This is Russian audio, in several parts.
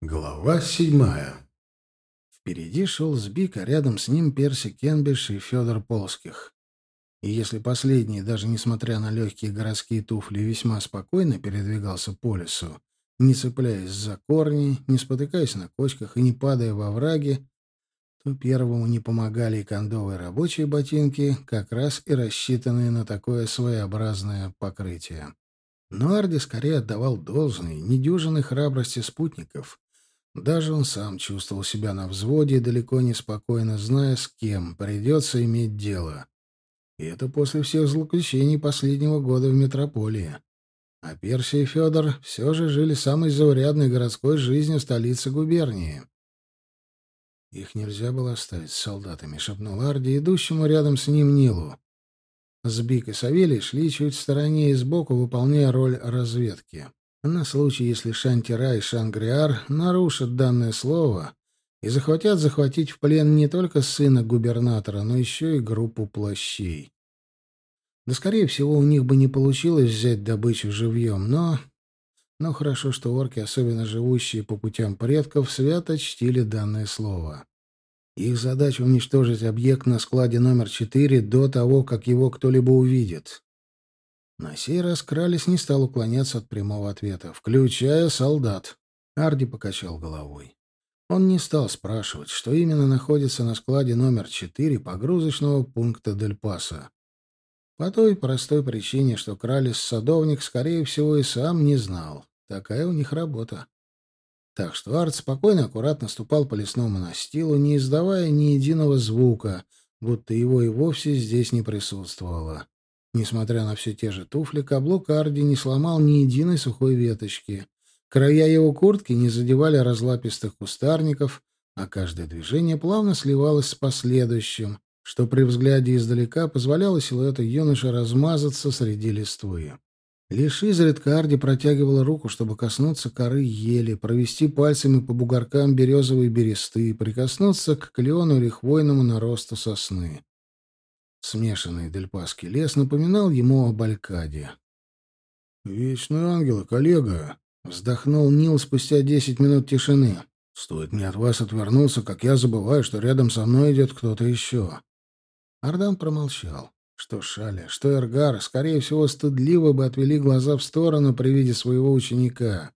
Глава седьмая. Впереди шел Сбик, а рядом с ним Перси Кенбиш и Федор Полских. И если последний, даже несмотря на легкие городские туфли, весьма спокойно передвигался по лесу, не цепляясь за корни, не спотыкаясь на кочках и не падая во враги, то первому не помогали и кондовые рабочие ботинки, как раз и рассчитанные на такое своеобразное покрытие. Но Арди скорее отдавал должное недюжинной храбрости спутников, даже он сам чувствовал себя на взводе и далеко не спокойно, зная, с кем придется иметь дело. И это после всех злоключений последнего года в метрополии. А Персия и Федор все же жили самой заурядной городской жизнью столицы губернии. «Их нельзя было оставить с солдатами», — шепнул Арди, идущему рядом с ним Нилу. Сбик и Савелий шли чуть в стороне и сбоку, выполняя роль разведки на случай, если Шантира и Шангриар нарушат данное слово и захватят захватить в плен не только сына губернатора, но еще и группу плащей. Да, скорее всего, у них бы не получилось взять добычу живьем, но... Но хорошо, что орки, особенно живущие по путям предков, свято чтили данное слово. Их задача — уничтожить объект на складе номер 4 до того, как его кто-либо увидит. На сей раз Кралис не стал уклоняться от прямого ответа, включая солдат. Арди покачал головой. Он не стал спрашивать, что именно находится на складе номер 4 погрузочного пункта Дель Паса. По той простой причине, что Кралис-садовник, скорее всего, и сам не знал. Такая у них работа. Так что Арт спокойно, аккуратно ступал по лесному настилу, не издавая ни единого звука, будто его и вовсе здесь не присутствовало. Несмотря на все те же туфли, каблук Арди не сломал ни единой сухой веточки. Края его куртки не задевали разлапистых кустарников, а каждое движение плавно сливалось с последующим, что при взгляде издалека позволяло силуэту юноши размазаться среди листвы. Лишь изредка Арди протягивала руку, чтобы коснуться коры ели, провести пальцами по бугоркам березовой бересты, прикоснуться к клену или хвойному наросту сосны. Смешанный дельпасский лес напоминал ему об Алькаде. «Вечные ангелы, коллега!» — вздохнул Нил спустя десять минут тишины. «Стоит мне от вас отвернуться, как я забываю, что рядом со мной идет кто-то еще». Ардан промолчал. Что Шаля, что Эргар, скорее всего, стыдливо бы отвели глаза в сторону при виде своего ученика.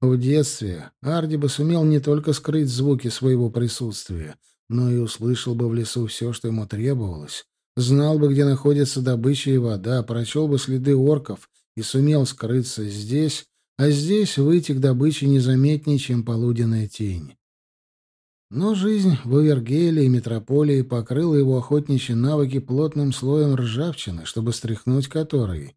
В детстве Арди бы сумел не только скрыть звуки своего присутствия, но и услышал бы в лесу все, что ему требовалось, Знал бы, где находится добыча и вода, прочел бы следы орков и сумел скрыться здесь, а здесь выйти к добыче незаметнее, чем полуденная тень. Но жизнь в Овергеле и Метрополии покрыла его охотничьи навыки плотным слоем ржавчины, чтобы стряхнуть которой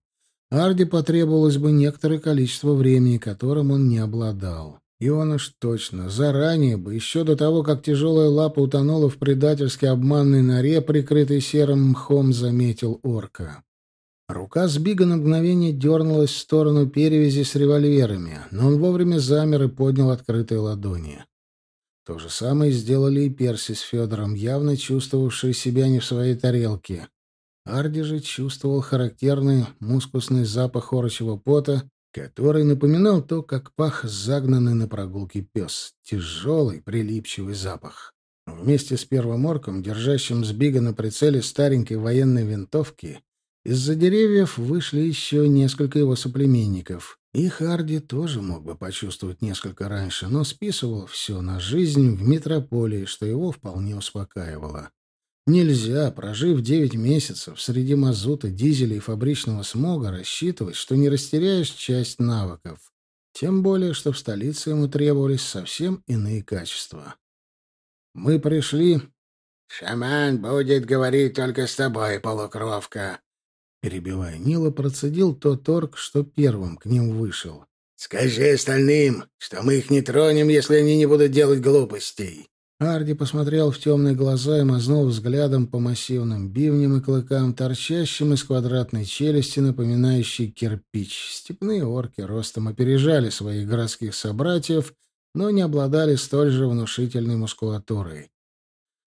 Арди потребовалось бы некоторое количество времени, которым он не обладал. И он уж точно, заранее бы, еще до того, как тяжелая лапа утонула в предательски обманной норе, прикрытой серым мхом, заметил орка. Рука Сбига на мгновение дернулась в сторону перевязи с револьверами, но он вовремя замер и поднял открытые ладони. То же самое сделали и Перси с Федором, явно чувствовавшие себя не в своей тарелке. Арди же чувствовал характерный мускусный запах орочего пота который напоминал то, как пах загнанный на прогулке пес. Тяжелый, прилипчивый запах. Вместе с первым орком, держащим сбига на прицеле старенькой военной винтовки, из-за деревьев вышли еще несколько его соплеменников. И Харди тоже мог бы почувствовать несколько раньше, но списывал все на жизнь в метрополии, что его вполне успокаивало. Нельзя, прожив девять месяцев среди мазута, дизеля и фабричного смога, рассчитывать, что не растеряешь часть навыков. Тем более, что в столице ему требовались совсем иные качества. «Мы пришли...» «Шаман будет говорить только с тобой, полукровка!» Перебивая Нила, процедил тот орк, что первым к ним вышел. «Скажи остальным, что мы их не тронем, если они не будут делать глупостей. Арди посмотрел в темные глаза и мазнул взглядом по массивным бивням и клыкам, торчащим из квадратной челюсти, напоминающей кирпич. Степные орки ростом опережали своих городских собратьев, но не обладали столь же внушительной мускулатурой.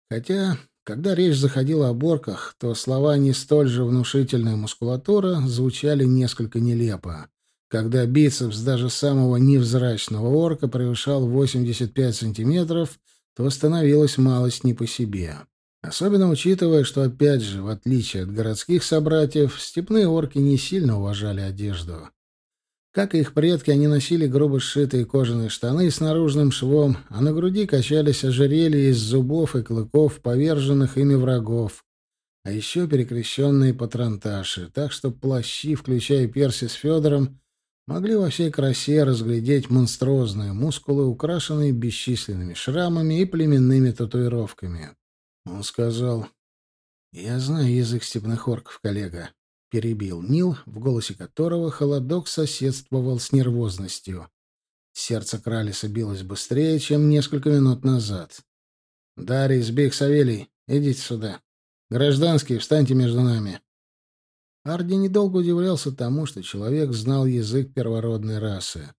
Хотя, когда речь заходила о орках, то слова «не столь же внушительная мускулатура» звучали несколько нелепо. Когда бицепс даже самого невзрачного орка превышал 85 сантиметров, то становилось малость не по себе. Особенно учитывая, что, опять же, в отличие от городских собратьев, степные орки не сильно уважали одежду. Как и их предки, они носили грубо сшитые кожаные штаны с наружным швом, а на груди качались ожерелья из зубов и клыков поверженных ими врагов, а еще перекрещенные патронташи, так что плащи, включая Перси с Федором, могли во всей красе разглядеть монструозные мускулы, украшенные бесчисленными шрамами и племенными татуировками. Он сказал, «Я знаю язык степных орков, коллега», — перебил Нил, в голосе которого холодок соседствовал с нервозностью. Сердце Кралиса билось быстрее, чем несколько минут назад. «Дарий, Збих, Савелий, идите сюда. Гражданские, встаньте между нами». Арди недолго удивлялся тому, что человек знал язык первородной расы.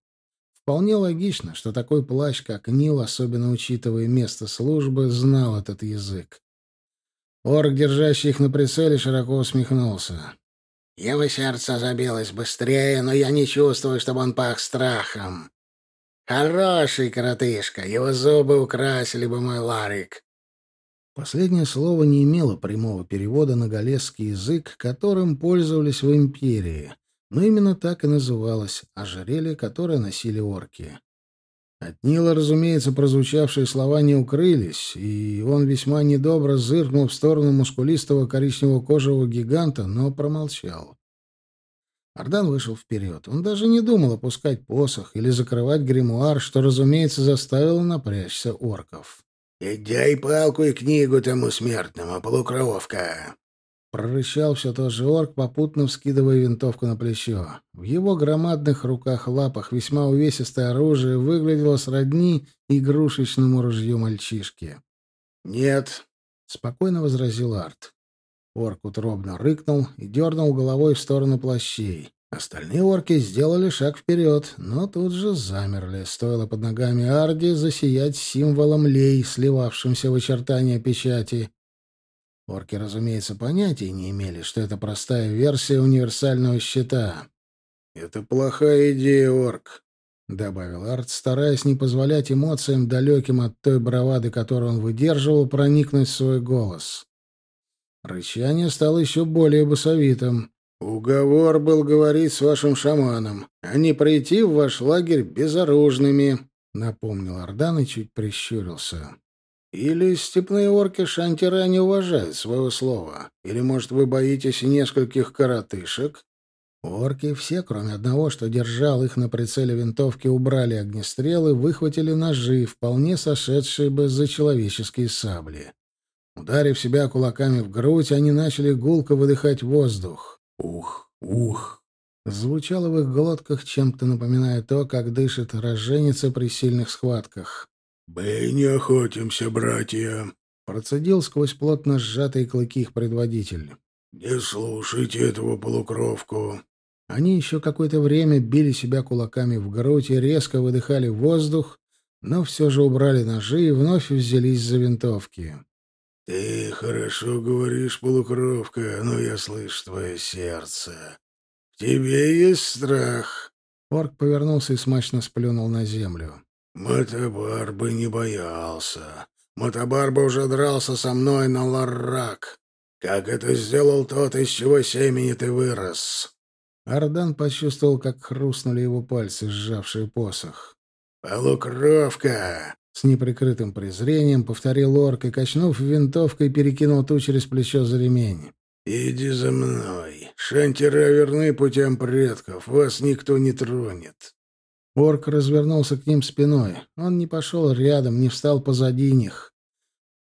Вполне логично, что такой плащ, как Нил, особенно учитывая место службы, знал этот язык. Орк, держащий их на прицеле, широко усмехнулся. «Его сердце забилось быстрее, но я не чувствую, чтобы он пах страхом. Хороший коротышка, его зубы украсили бы мой ларик». Последнее слово не имело прямого перевода на галесский язык, которым пользовались в Империи но именно так и называлось ожерелье, которое носили орки. От Нила, разумеется, прозвучавшие слова не укрылись, и он весьма недобро зыркнул в сторону мускулистого коричневого кожевого гиганта, но промолчал. Ардан вышел вперед. Он даже не думал опускать посох или закрывать гримуар, что, разумеется, заставило напрячься орков. «И дай палку и книгу тому смертному, полукровка!» Прорычал все тот же орк, попутно вскидывая винтовку на плечо. В его громадных руках-лапах весьма увесистое оружие выглядело сродни игрушечному ружью мальчишки. «Нет», — спокойно возразил Арт. Орк утробно рыкнул и дернул головой в сторону плащей. Остальные орки сделали шаг вперед, но тут же замерли. Стоило под ногами Арди засиять символом лей, сливавшимся в очертания печати. Орки, разумеется, понятия не имели, что это простая версия универсального щита. «Это плохая идея, орк», — добавил Арт, стараясь не позволять эмоциям, далеким от той бравады, которую он выдерживал, проникнуть в свой голос. Рычание стало еще более басовитым. «Уговор был говорить с вашим шаманом, а не прийти в ваш лагерь безоружными», — напомнил Ардан и чуть прищурился. Или степные орки шантера не уважают своего слова? Или, может, вы боитесь нескольких коротышек?» Орки все, кроме одного, что держал их на прицеле винтовки, убрали огнестрелы, выхватили ножи, вполне сошедшие бы за человеческие сабли. Ударив себя кулаками в грудь, они начали гулко выдыхать воздух. «Ух, ух!» Звучало в их глотках, чем-то напоминая то, как дышит роженица при сильных схватках. «Мы не охотимся, братья», — процедил сквозь плотно сжатые клыки их предводитель. «Не слушайте этого полукровку». Они еще какое-то время били себя кулаками в грудь и резко выдыхали воздух, но все же убрали ножи и вновь взялись за винтовки. «Ты хорошо говоришь, полукровка, но я слышу твое сердце. В тебе есть страх». Орк повернулся и смачно сплюнул на землю. Матабар бы не боялся. Матабар бы уже дрался со мной на ларрак. Как это сделал тот, из чего семени ты вырос?» Ардан почувствовал, как хрустнули его пальцы, сжавшие посох. «Полукровка!» С неприкрытым презрением повторил орк и, качнув винтовкой, перекинул ту через плечо за ремень. «Иди за мной. Шантера верны путям предков. Вас никто не тронет. Орк развернулся к ним спиной. Он не пошел рядом, не встал позади них.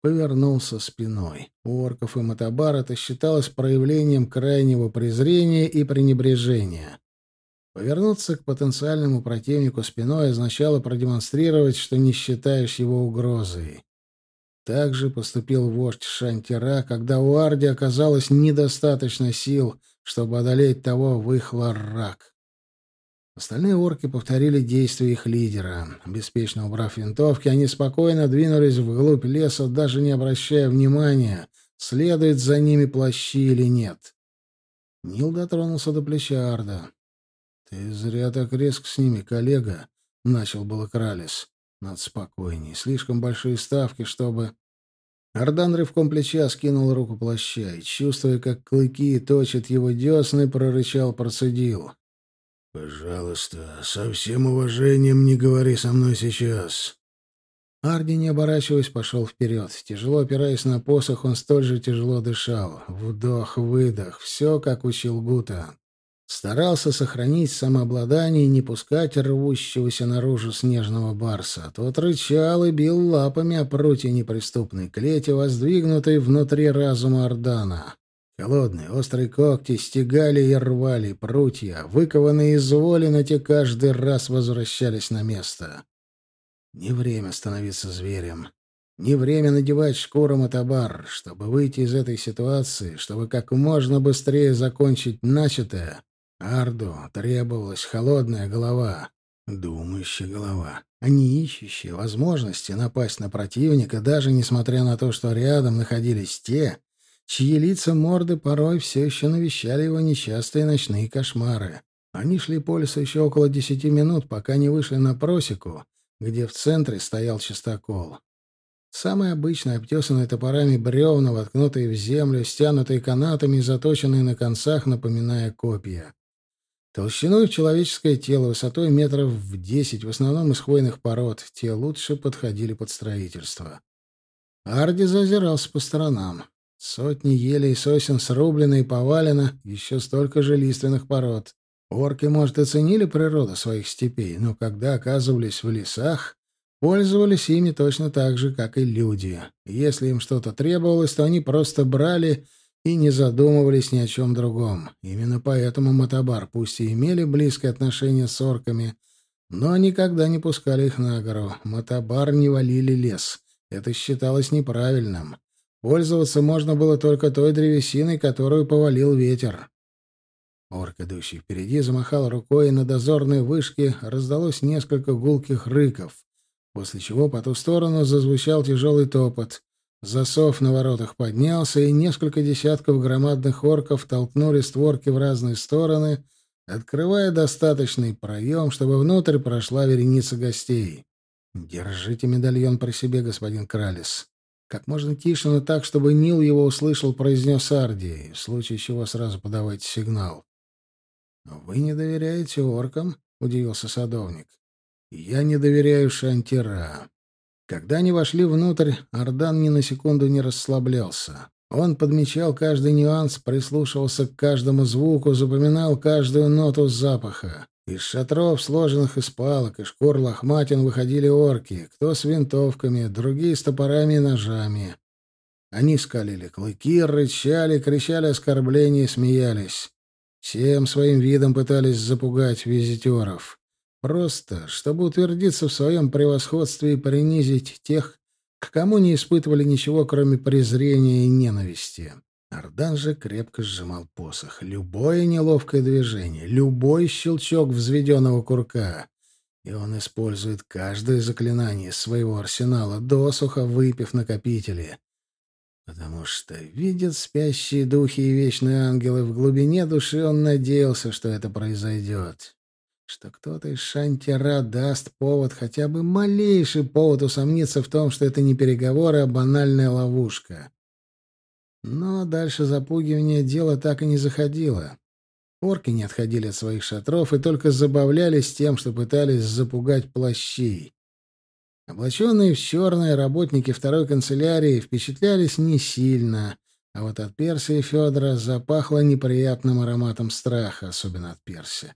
Повернулся спиной. У орков и Матабар это считалось проявлением крайнего презрения и пренебрежения. Повернуться к потенциальному противнику спиной означало продемонстрировать, что не считаешь его угрозой. Так же поступил вождь Шантира, когда у Арди оказалось недостаточно сил, чтобы одолеть того в их ларрак. Остальные орки повторили действия их лидера. Беспечно убрав винтовки, они спокойно двинулись вглубь леса, даже не обращая внимания, следует за ними плащи или нет. Нил дотронулся до плеча Арда. «Ты зря так резко с ними, коллега», — начал было Кралис. «Надо спокойней. Слишком большие ставки, чтобы...» Ардан рывком плеча скинул руку плаща и, чувствуя, как клыки точат его десны, прорычал, процедил. «Пожалуйста, со всем уважением не говори со мной сейчас». Арди, не оборачиваясь, пошел вперед. Тяжело опираясь на посох, он столь же тяжело дышал. Вдох-выдох. Все, как учил Гута. Старался сохранить самообладание и не пускать рвущегося наружу снежного барса. Тот рычал и бил лапами о прутья неприступной клети, воздвигнутой внутри разума Ордана. Холодные, острые когти стегали и рвали прутья, выкованные из воли, но те каждый раз возвращались на место. Не время становиться зверем. Не время надевать шкуру мотобар, чтобы выйти из этой ситуации, чтобы как можно быстрее закончить начатое. Арду требовалась холодная голова, думающая голова, а не ищущая возможности напасть на противника, даже несмотря на то, что рядом находились те, чьи лица морды порой все еще навещали его нечастые ночные кошмары. Они шли по лесу еще около десяти минут, пока не вышли на просеку, где в центре стоял чистокол. Самые обычные, обтесанные топорами бревна, воткнутые в землю, стянутые канатами и заточенные на концах, напоминая копья. Толщиной в человеческое тело, высотой метров в десять, в основном из хвойных пород, те лучше подходили под строительство. Арди зазирался по сторонам. Сотни елей и сосен срублено и повалено, еще столько же лиственных пород. Орки, может, и ценили природу своих степей, но когда оказывались в лесах, пользовались ими точно так же, как и люди. Если им что-то требовалось, то они просто брали и не задумывались ни о чем другом. Именно поэтому Матабар, пусть и имели близкое отношение с орками, но никогда не пускали их на гору. Матабар не валили лес. Это считалось неправильным. Пользоваться можно было только той древесиной, которую повалил ветер. Орк, идущий впереди, замахал рукой, и на дозорной вышке раздалось несколько гулких рыков, после чего по ту сторону зазвучал тяжелый топот. Засов на воротах поднялся, и несколько десятков громадных орков толкнули створки в разные стороны, открывая достаточный проем, чтобы внутрь прошла вереница гостей. «Держите медальон при себе, господин Кралис». Как можно тише, но так, чтобы Нил его услышал, произнес Арди, в случае чего сразу подавайте сигнал. «Вы не доверяете оркам?» — удивился садовник. «Я не доверяю Шантира. Когда они вошли внутрь, Ардан ни на секунду не расслаблялся. Он подмечал каждый нюанс, прислушивался к каждому звуку, запоминал каждую ноту запаха. Из шатров, сложенных из палок и шкур лохматин, выходили орки, кто с винтовками, другие с топорами и ножами. Они скалили клыки, рычали, кричали оскорбления и смеялись. Всем своим видом пытались запугать визитеров. Просто, чтобы утвердиться в своем превосходстве и принизить тех, к кому не испытывали ничего, кроме презрения и ненависти. Ардан же крепко сжимал посох. Любое неловкое движение, любой щелчок взведенного курка. И он использует каждое заклинание своего арсенала, досуха выпив накопители. Потому что видят спящие духи и вечные ангелы в глубине души, он надеялся, что это произойдет что кто-то из Шантера даст повод, хотя бы малейший повод усомниться в том, что это не переговоры, а банальная ловушка. Но дальше запугивания дело так и не заходило. Орки не отходили от своих шатров и только забавлялись тем, что пытались запугать плащей. Облаченные в черные работники второй канцелярии впечатлялись не сильно, а вот от Персии Федора запахло неприятным ароматом страха, особенно от Персии.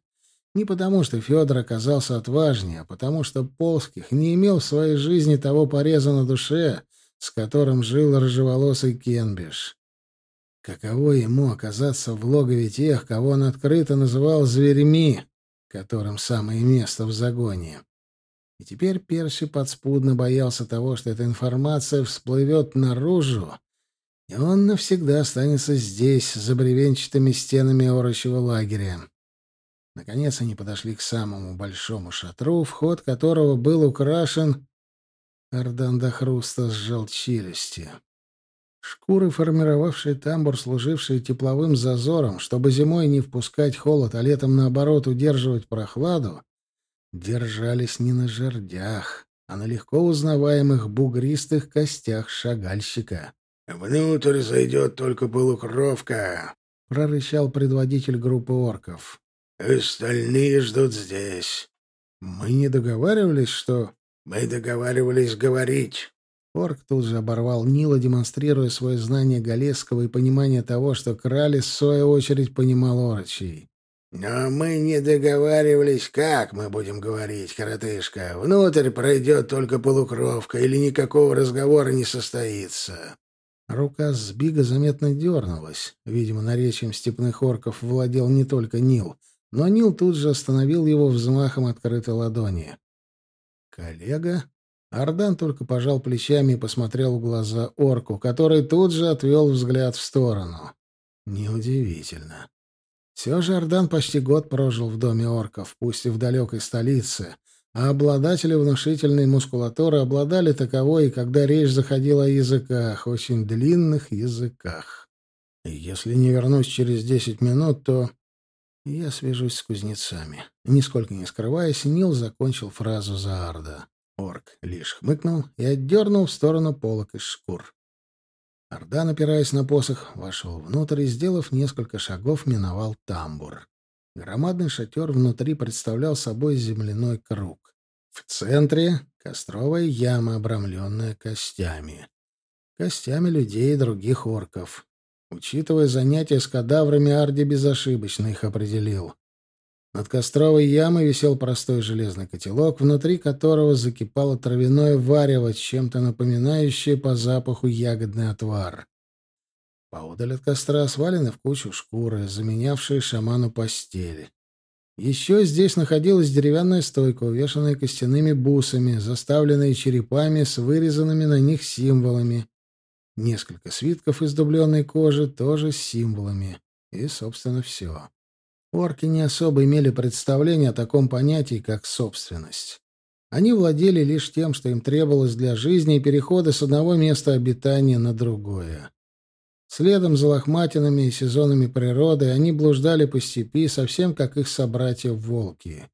Не потому, что Федор оказался отважнее, а потому, что Полских не имел в своей жизни того пореза на душе, с которым жил рыжеволосый Кенбиш. Каково ему оказаться в логове тех, кого он открыто называл зверьми, которым самое место в загоне. И теперь Перси подспудно боялся того, что эта информация всплывет наружу, и он навсегда останется здесь, за бревенчатыми стенами орочего лагеря. Наконец они подошли к самому большому шатру, вход которого был украшен... Ардан до хруста сжал челюсти. Шкуры, формировавшие тамбур, служившие тепловым зазором, чтобы зимой не впускать холод, а летом, наоборот, удерживать прохладу, держались не на жердях, а на легко узнаваемых бугристых костях шагальщика. «Внутрь зайдет только полукровка», — прорычал предводитель группы орков. «Остальные ждут здесь». «Мы не договаривались, что...» «Мы договаривались говорить». Орк тут же оборвал Нила, демонстрируя свое знание галесского и понимание того, что Кралис, в свою очередь, понимал орчий. «Но мы не договаривались, как мы будем говорить, коротышка. Внутрь пройдет только полукровка, или никакого разговора не состоится». Рука Сбига заметно дернулась. Видимо, наречием степных орков владел не только Нил, но Нил тут же остановил его взмахом открытой ладони. «Коллега?» Ардан только пожал плечами и посмотрел в глаза орку, который тут же отвел взгляд в сторону. Неудивительно. Все же Ардан почти год прожил в доме орков, пусть и в далекой столице, а обладатели внушительной мускулатуры обладали таковой, когда речь заходила о языках, очень длинных языках. Если не вернусь через десять минут, то... Я свяжусь с кузнецами. Нисколько не скрываясь, Нил закончил фразу за Арда. Орк лишь хмыкнул и отдернул в сторону полок из шкур. Орда, опираясь на посох, вошел внутрь и, сделав несколько шагов, миновал тамбур. Громадный шатер внутри представлял собой земляной круг. В центре — костровая яма, обрамленная костями. Костями людей и других орков. Учитывая занятия с кадаврами, Арди безошибочно их определил. Над костровой ямой висел простой железный котелок, внутри которого закипало травяное варево, чем-то напоминающее по запаху ягодный отвар. Поодаль от костра свалены в кучу шкуры, заменявшие шаману постели. Еще здесь находилась деревянная стойка, увешанная костяными бусами, заставленная черепами с вырезанными на них символами. Несколько свитков из дубленной кожи, тоже с символами. И, собственно, все. Орки не особо имели представление о таком понятии, как собственность. Они владели лишь тем, что им требовалось для жизни и перехода с одного места обитания на другое. Следом за лохматинами и сезонами природы они блуждали по степи, совсем как их собратья-волки.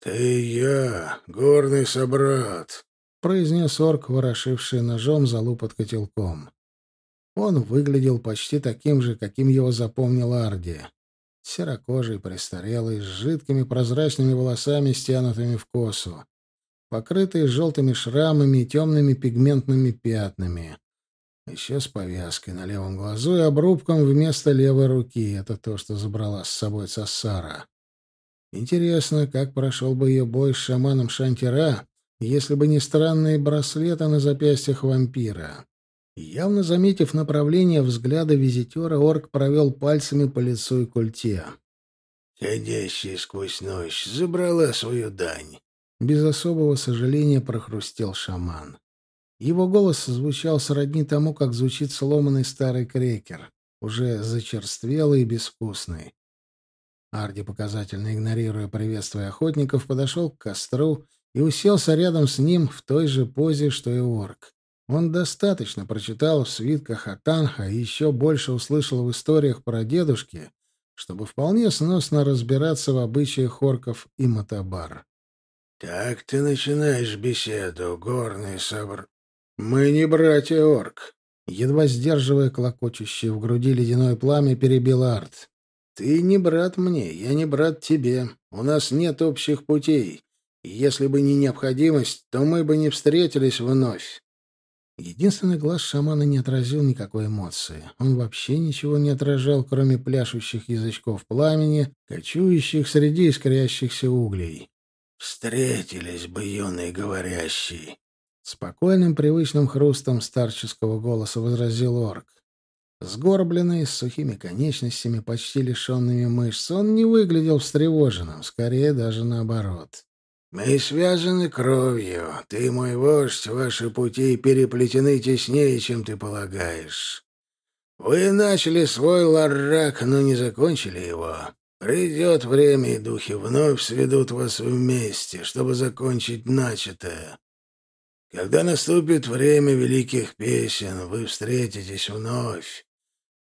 «Ты и я, горный собрат», — произнес орк, ворошивший ножом залу под котелком. Он выглядел почти таким же, каким его запомнил Арди серокожий, престарелый, с жидкими прозрачными волосами, стянутыми в косу, покрытый желтыми шрамами и темными пигментными пятнами. Еще с повязкой на левом глазу и обрубком вместо левой руки. Это то, что забрала с собой Цассара. Интересно, как прошел бы ее бой с шаманом Шантира, если бы не странные браслеты на запястьях вампира. Явно заметив направление взгляда визитера, орк провел пальцами по лицу и культе. «Ходящая сквозь ночь забрала свою дань», — без особого сожаления прохрустел шаман. Его голос звучал сродни тому, как звучит сломанный старый крекер, уже зачерствелый и безвкусный. Арди, показательно игнорируя приветствие охотников, подошел к костру и уселся рядом с ним в той же позе, что и орк. Он достаточно прочитал в свитках о Танха и еще больше услышал в историях про дедушки, чтобы вполне сносно разбираться в обычаях орков и матабар. «Так ты начинаешь беседу, горный собр...» «Мы не братья орк», — едва сдерживая клокочущее в груди ледяное пламя, перебил Арт. «Ты не брат мне, я не брат тебе. У нас нет общих путей. если бы не необходимость, то мы бы не встретились вновь. Единственный глаз шамана не отразил никакой эмоции. Он вообще ничего не отражал, кроме пляшущих язычков пламени, кочующих среди искрящихся углей. «Встретились бы, юный говорящий!» Спокойным, привычным хрустом старческого голоса возразил орк. Сгорбленный, с сухими конечностями, почти лишенными мышц, он не выглядел встревоженным, скорее даже наоборот. Мы связаны кровью. Ты мой вождь, ваши пути переплетены теснее, чем ты полагаешь. Вы начали свой ларрак, но не закончили его. Придет время, и духи вновь сведут вас вместе, чтобы закончить начатое. Когда наступит время великих песен, вы встретитесь вновь.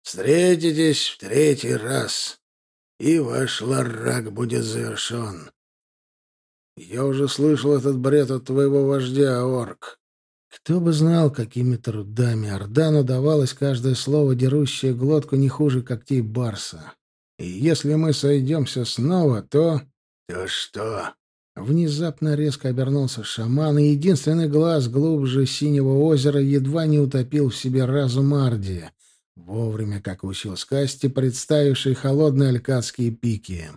Встретитесь в третий раз, и ваш ларак будет завершен. Я уже слышал этот бред от твоего вождя, орк. Кто бы знал, какими трудами Ордану давалось каждое слово, дерущее глотку не хуже когтей барса. И если мы сойдемся снова, то... То что? Внезапно резко обернулся шаман, и единственный глаз глубже синего озера едва не утопил в себе разум Ардия, вовремя, как учил Скасти, представивший холодные алькадские пики.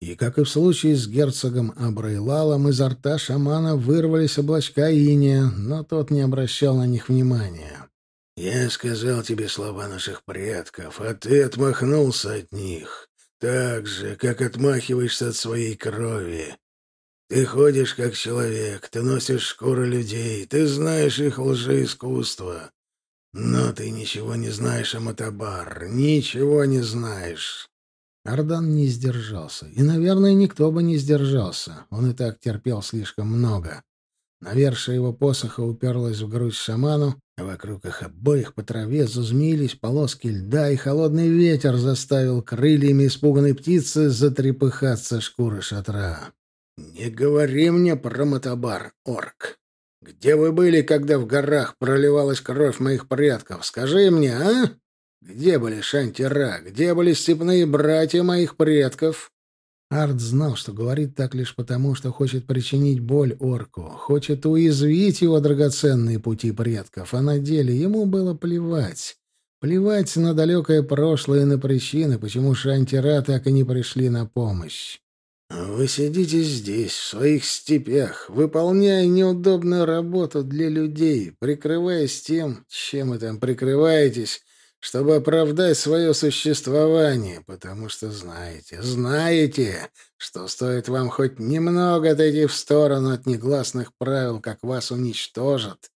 И, как и в случае с герцогом Абрайлалом, изо рта шамана вырвались облачка иния, но тот не обращал на них внимания. «Я сказал тебе слова наших предков, а ты отмахнулся от них, так же, как отмахиваешься от своей крови. Ты ходишь как человек, ты носишь шкуры людей, ты знаешь их лжеискусство. Но ты ничего не знаешь о Матабар, ничего не знаешь. Ардан не сдержался. И, наверное, никто бы не сдержался. Он и так терпел слишком много. Навершие его посоха уперлась в грудь шаману, а вокруг их обоих по траве зазмеились полоски льда, и холодный ветер заставил крыльями испуганной птицы затрепыхаться шкуры шатра. «Не говори мне про мотобар, орк. Где вы были, когда в горах проливалась кровь моих предков? Скажи мне, а?» Где были шантера? Где были степные братья моих предков? Арт знал, что говорит так лишь потому, что хочет причинить боль орку, хочет уязвить его драгоценные пути предков, а на деле ему было плевать. Плевать на далекое прошлое и на причины, почему шантера так и не пришли на помощь. «Вы сидите здесь, в своих степях, выполняя неудобную работу для людей, прикрываясь тем, чем вы там прикрываетесь, чтобы оправдать свое существование, потому что знаете, знаете, что стоит вам хоть немного отойти в сторону от негласных правил, как вас уничтожат,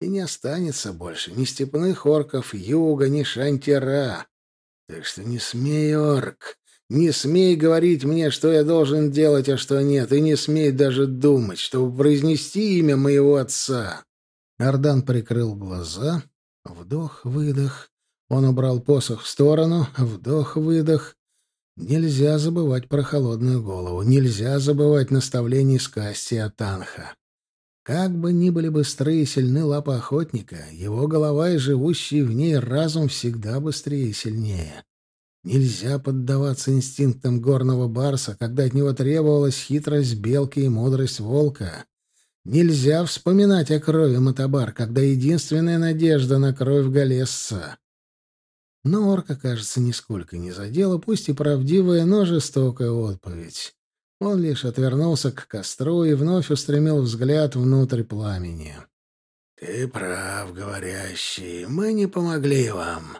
и не останется больше ни степных орков юга, ни шантера. Так что не смей, орк, не смей говорить мне, что я должен делать, а что нет, и не смей даже думать, чтобы произнести имя моего отца. Ардан прикрыл глаза, вдох-выдох, он убрал посох в сторону, вдох-выдох. Нельзя забывать про холодную голову, нельзя забывать наставлений Скасти Атанха. Как бы ни были быстрые и сильны лапы охотника, его голова и живущий в ней разум всегда быстрее и сильнее. Нельзя поддаваться инстинктам горного барса, когда от него требовалась хитрость белки и мудрость волка. Нельзя вспоминать о крови Матабар, когда единственная надежда на кровь Галесса. Но орка, кажется, нисколько не задела, пусть и правдивая, но жестокая отповедь. Он лишь отвернулся к костру и вновь устремил взгляд внутрь пламени. «Ты прав, говорящий, мы не помогли вам.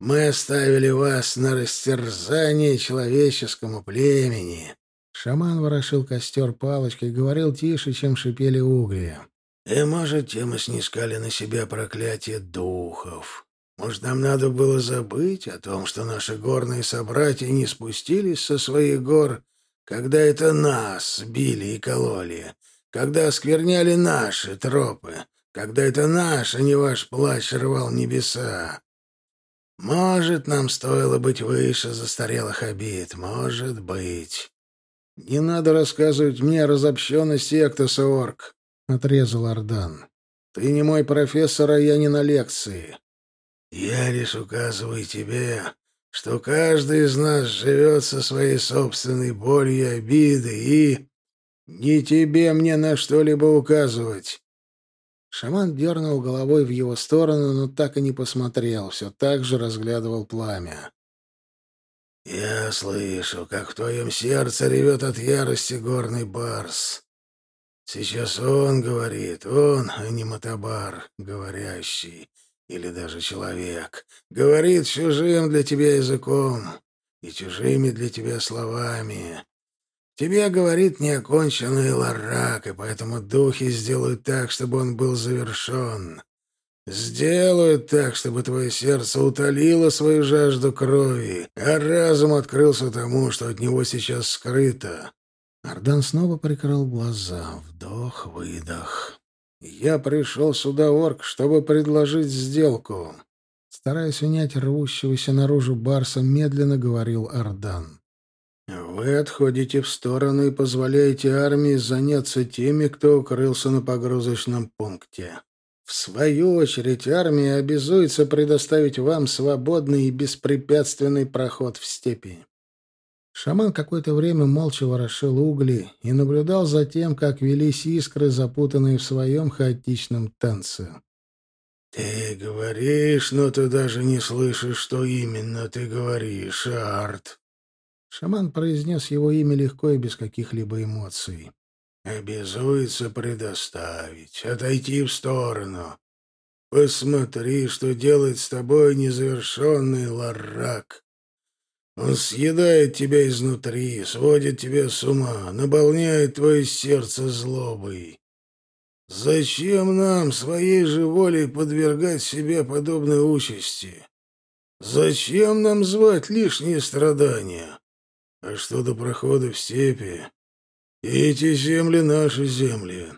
Мы оставили вас на растерзание человеческому племени». Шаман ворошил костер палочкой и говорил тише, чем шипели угли. «И, может, тем и снискали на себя проклятие духов. Может, нам надо было забыть о том, что наши горные собратья не спустились со своих гор, когда это нас били и кололи, когда оскверняли наши тропы, когда это наш, а не ваш плащ рвал небеса. Может, нам стоило быть выше застарелых обид, может быть. Не надо рассказывать мне о разобщенности Эктоса Орк, — отрезал Ардан. Ты не мой профессор, а я не на лекции. Я лишь указываю тебе, что каждый из нас живет со своей собственной болью и обидой, и... Не тебе мне на что-либо указывать. Шаман дернул головой в его сторону, но так и не посмотрел, все так же разглядывал пламя. «Я слышу, как в твоем сердце ревет от ярости горный барс. Сейчас он говорит, он, а не мотобар, говорящий или даже человек, говорит чужим для тебя языком и чужими для тебя словами. Тебе говорит неоконченный ларак, и поэтому духи сделают так, чтобы он был завершен. Сделают так, чтобы твое сердце утолило свою жажду крови, а разум открылся тому, что от него сейчас скрыто. Ардан снова прикрыл глаза. Вдох-выдох. Я пришел сюда, орк, чтобы предложить сделку. Стараясь унять рвущегося наружу барса, медленно говорил Ардан. Вы отходите в сторону и позволяете армии заняться теми, кто укрылся на погрузочном пункте. В свою очередь, армия обязуется предоставить вам свободный и беспрепятственный проход в степи. Шаман какое-то время молча ворошил угли и наблюдал за тем, как велись искры, запутанные в своем хаотичном танце. «Ты говоришь, но ты даже не слышишь, что именно ты говоришь, Арт!» Шаман произнес его имя легко и без каких-либо эмоций. Обязуется предоставить, отойти в сторону. Посмотри, что делает с тобой незавершенный ларак. Он съедает тебя изнутри, сводит тебя с ума, наполняет твое сердце злобой. Зачем нам своей же волей подвергать себя подобной участи? Зачем нам звать лишние страдания? А что до прохода в степи? Эти земли — наши земли.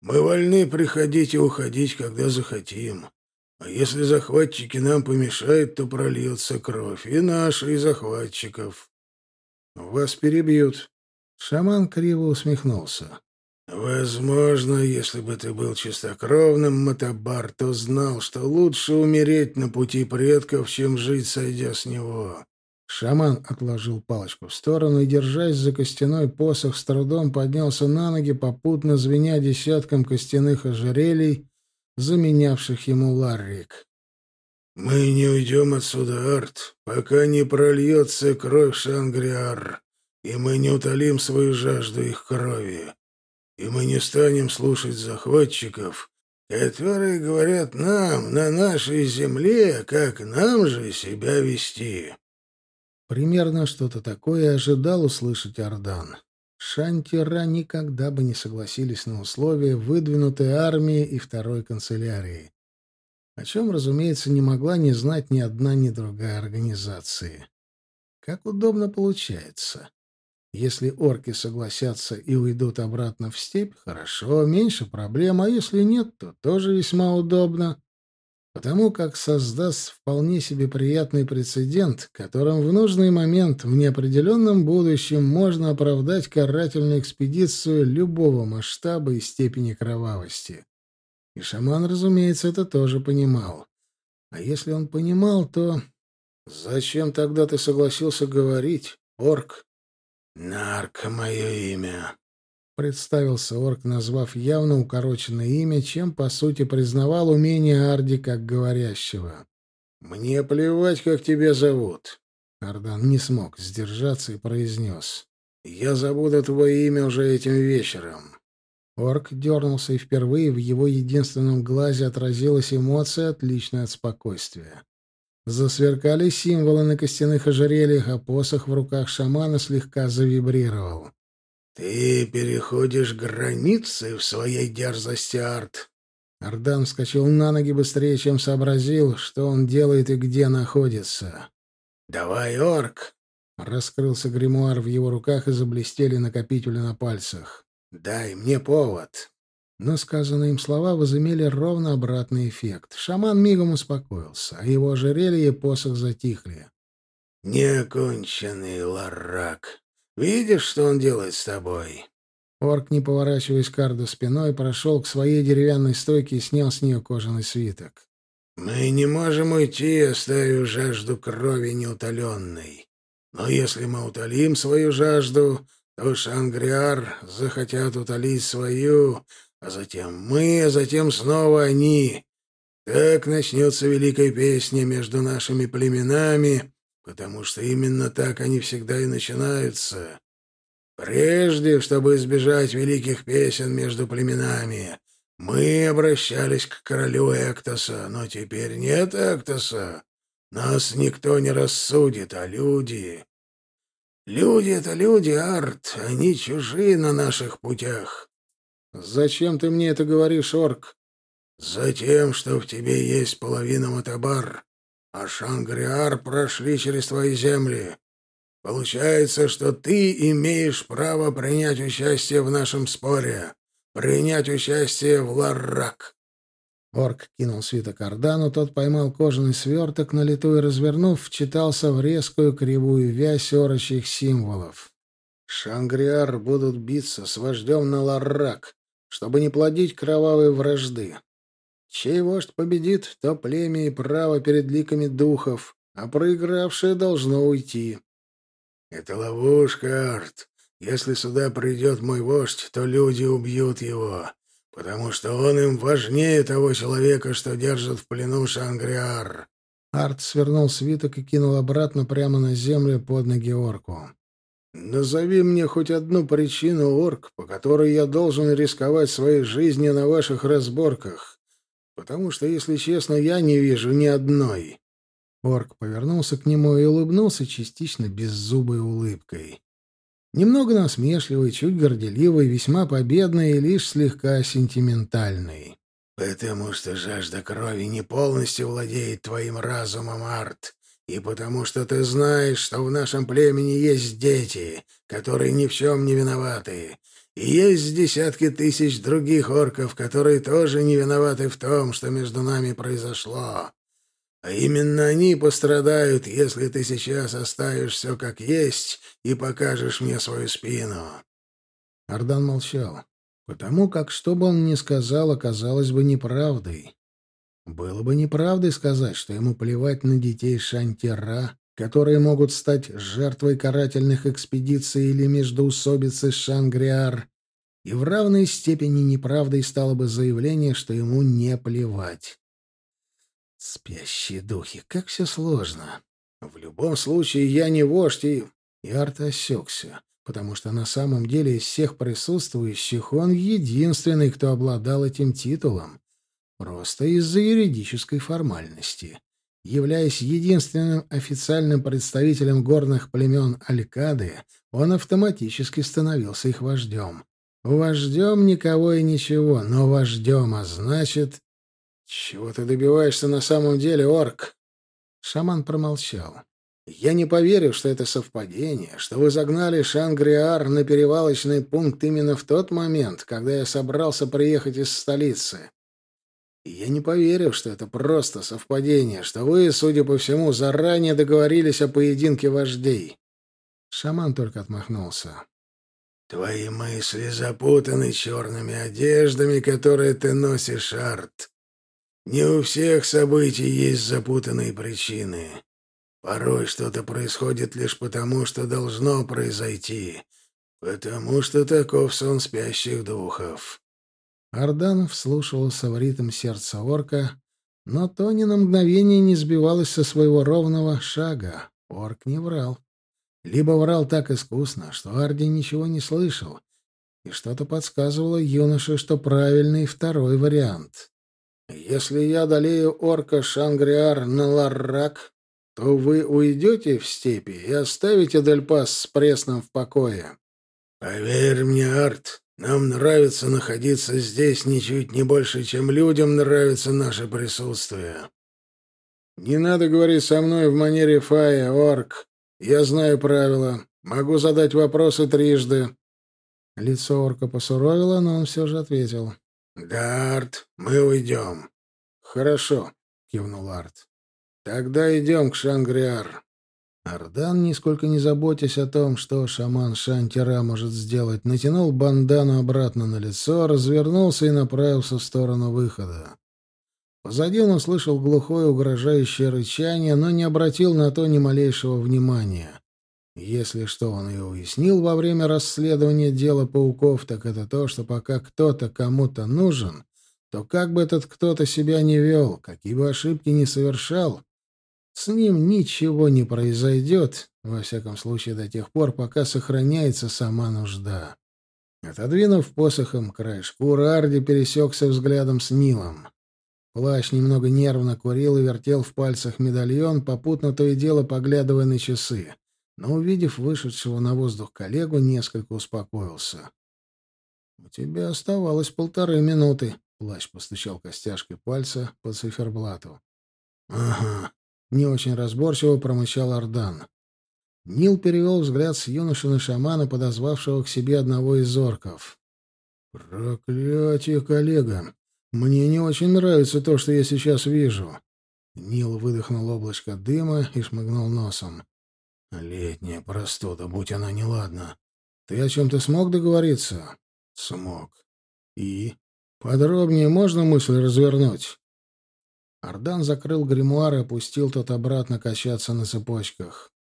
Мы вольны приходить и уходить, когда захотим. А если захватчики нам помешают, то прольется кровь и наша, и захватчиков. Вас перебьют. Шаман криво усмехнулся. Возможно, если бы ты был чистокровным, Матабар, то знал, что лучше умереть на пути предков, чем жить, сойдя с него. Шаман отложил палочку в сторону и, держась за костяной посох, с трудом поднялся на ноги, попутно звеня десятком костяных ожерелий, заменявших ему ларрик. «Мы не уйдем отсюда, Арт, пока не прольется кровь Шангриар, и мы не утолим свою жажду их крови, и мы не станем слушать захватчиков, которые говорят нам на нашей земле, как нам же себя вести». Примерно что-то такое ожидал услышать Ордан. Шантира никогда бы не согласились на условия выдвинутой армии и второй канцелярии. О чем, разумеется, не могла не знать ни одна, ни другая организации. Как удобно получается. Если орки согласятся и уйдут обратно в степь, хорошо, меньше проблем, а если нет, то тоже весьма удобно потому как создаст вполне себе приятный прецедент, которым в нужный момент в неопределенном будущем можно оправдать карательную экспедицию любого масштаба и степени кровавости. И шаман, разумеется, это тоже понимал. А если он понимал, то... Зачем тогда ты согласился говорить, орк? Нарко мое имя представился орк, назвав явно укороченное имя, чем, по сути, признавал умение Арди как говорящего. «Мне плевать, как тебя зовут». Ардан не смог сдержаться и произнес. «Я забуду твое имя уже этим вечером». Орк дернулся, и впервые в его единственном глазе отразилась эмоция, отличная от спокойствия. Засверкали символы на костяных ожерельях, а посох в руках шамана слегка завибрировал. «Ты переходишь границы в своей дерзости, Арт!» Ардан вскочил на ноги быстрее, чем сообразил, что он делает и где находится. «Давай, орк!» Раскрылся гримуар в его руках и заблестели накопители на пальцах. «Дай мне повод!» Но сказанные им слова возымели ровно обратный эффект. Шаман мигом успокоился, а его ожерелье и посох затихли. «Неоконченный ларак!» Видишь, что он делает с тобой?» Орк, не поворачиваясь к Арду спиной, прошел к своей деревянной стойке и снял с нее кожаный свиток. «Мы не можем уйти, оставив жажду крови неутоленной. Но если мы утолим свою жажду, то Шангриар захотят утолить свою, а затем мы, а затем снова они. Так начнется великая песня между нашими племенами, потому что именно так они всегда и начинаются. Прежде, чтобы избежать великих песен между племенами, мы обращались к королю Эктоса, но теперь нет Эктоса. Нас никто не рассудит, а люди... Люди — это люди, Арт, они чужие на наших путях. Зачем ты мне это говоришь, Орк? Затем, что в тебе есть половина Матабар, а Шангриар прошли через твои земли. Получается, что ты имеешь право принять участие в нашем споре, принять участие в Ларрак. Орк кинул свиток Ордану, тот поймал кожаный сверток на лету и, развернув, вчитался в резкую кривую вязь орочьих символов. Шангриар будут биться с вождем на Ларрак, чтобы не плодить кровавые вражды. Чей вождь победит, то племя и право перед ликами духов, а проигравшее должно уйти. — Это ловушка, Арт. Если сюда придет мой вождь, то люди убьют его, потому что он им важнее того человека, что держит в плену Шангриар. Арт свернул свиток и кинул обратно прямо на землю под ноги орку. «Назови мне хоть одну причину, орк, по которой я должен рисковать своей жизнью на ваших разборках, потому что, если честно, я не вижу ни одной». Орк повернулся к нему и улыбнулся частично беззубой улыбкой. Немного насмешливый, чуть горделивый, весьма победный и лишь слегка сентиментальный. «Потому что жажда крови не полностью владеет твоим разумом, Арт и потому что ты знаешь, что в нашем племени есть дети, которые ни в чем не виноваты, и есть десятки тысяч других орков, которые тоже не виноваты в том, что между нами произошло. А именно они пострадают, если ты сейчас оставишь все как есть и покажешь мне свою спину». Ардан молчал, потому как, что бы он ни сказал, оказалось бы неправдой. Было бы неправдой сказать, что ему плевать на детей Шантера, которые могут стать жертвой карательных экспедиций или междоусобицы Шангриар, и в равной степени неправдой стало бы заявление, что ему не плевать. Спящие духи, как все сложно. В любом случае, я не вождь, и... И Арт осекся, потому что на самом деле из всех присутствующих он единственный, кто обладал этим титулом. Просто из-за юридической формальности. Являясь единственным официальным представителем горных племен Алькады, он автоматически становился их вождем. Вождем никого и ничего, но вождем, а значит... «Чего ты добиваешься на самом деле, орк?» Шаман промолчал. «Я не поверю, что это совпадение, что вы загнали Шангриар на перевалочный пункт именно в тот момент, когда я собрался приехать из столицы. Я не поверил, что это просто совпадение, что вы, судя по всему, заранее договорились о поединке вождей. Шаман только отмахнулся. Твои мысли запутаны черными одеждами, которые ты носишь, Арт. Не у всех событий есть запутанные причины. Порой что-то происходит лишь потому, что должно произойти, потому что таков сон спящих духов. Ардан вслушивался в ритм сердца орка, но то ни на мгновение не сбивалось со своего ровного шага. Орк не врал. Либо врал так искусно, что Арди ничего не слышал, и что-то подсказывало юноше, что правильный второй вариант. «Если я одолею орка Шангриар на Ларрак, то вы уйдете в степи и оставите Дельпас с Пресном в покое». «Поверь мне, Арт, нам нравится находиться здесь ничуть не больше, чем людям нравится наше присутствие. Не надо говорить со мной в манере Фая, орк. Я знаю правила. Могу задать вопросы трижды. Лицо орка посуровило, но он все же ответил. «Да, Арт, мы уйдем». «Хорошо», — кивнул Арт. «Тогда идем к Шангриар». Ардан, нисколько не заботясь о том, что шаман Шантира может сделать, натянул бандану обратно на лицо, развернулся и направился в сторону выхода. Позади он услышал глухое угрожающее рычание, но не обратил на то ни малейшего внимания. Если что он и уяснил во время расследования дела пауков, так это то, что пока кто-то кому-то нужен, то как бы этот кто-то себя не вел, какие бы ошибки ни совершал, с ним ничего не произойдет, во всяком случае до тех пор, пока сохраняется сама нужда. Отодвинув посохом край шкуры, Арди пересекся взглядом с Нилом. Плащ немного нервно курил и вертел в пальцах медальон, попутно то и дело поглядывая на часы. Но, увидев вышедшего на воздух коллегу, несколько успокоился. — У тебя оставалось полторы минуты, — плащ постучал костяшкой пальца по циферблату. — Ага, не очень разборчиво промычал Ардан. Нил перевел взгляд с юноши на шамана, подозвавшего к себе одного из орков. «Проклятие, коллега! Мне не очень нравится то, что я сейчас вижу». Нил выдохнул облачко дыма и шмыгнул носом. «Летняя простуда, будь она неладна. Ты о чем-то смог договориться?» «Смог. И? Подробнее можно мысль развернуть?» Ардан закрыл гримуар и опустил тот обратно качаться на цепочках.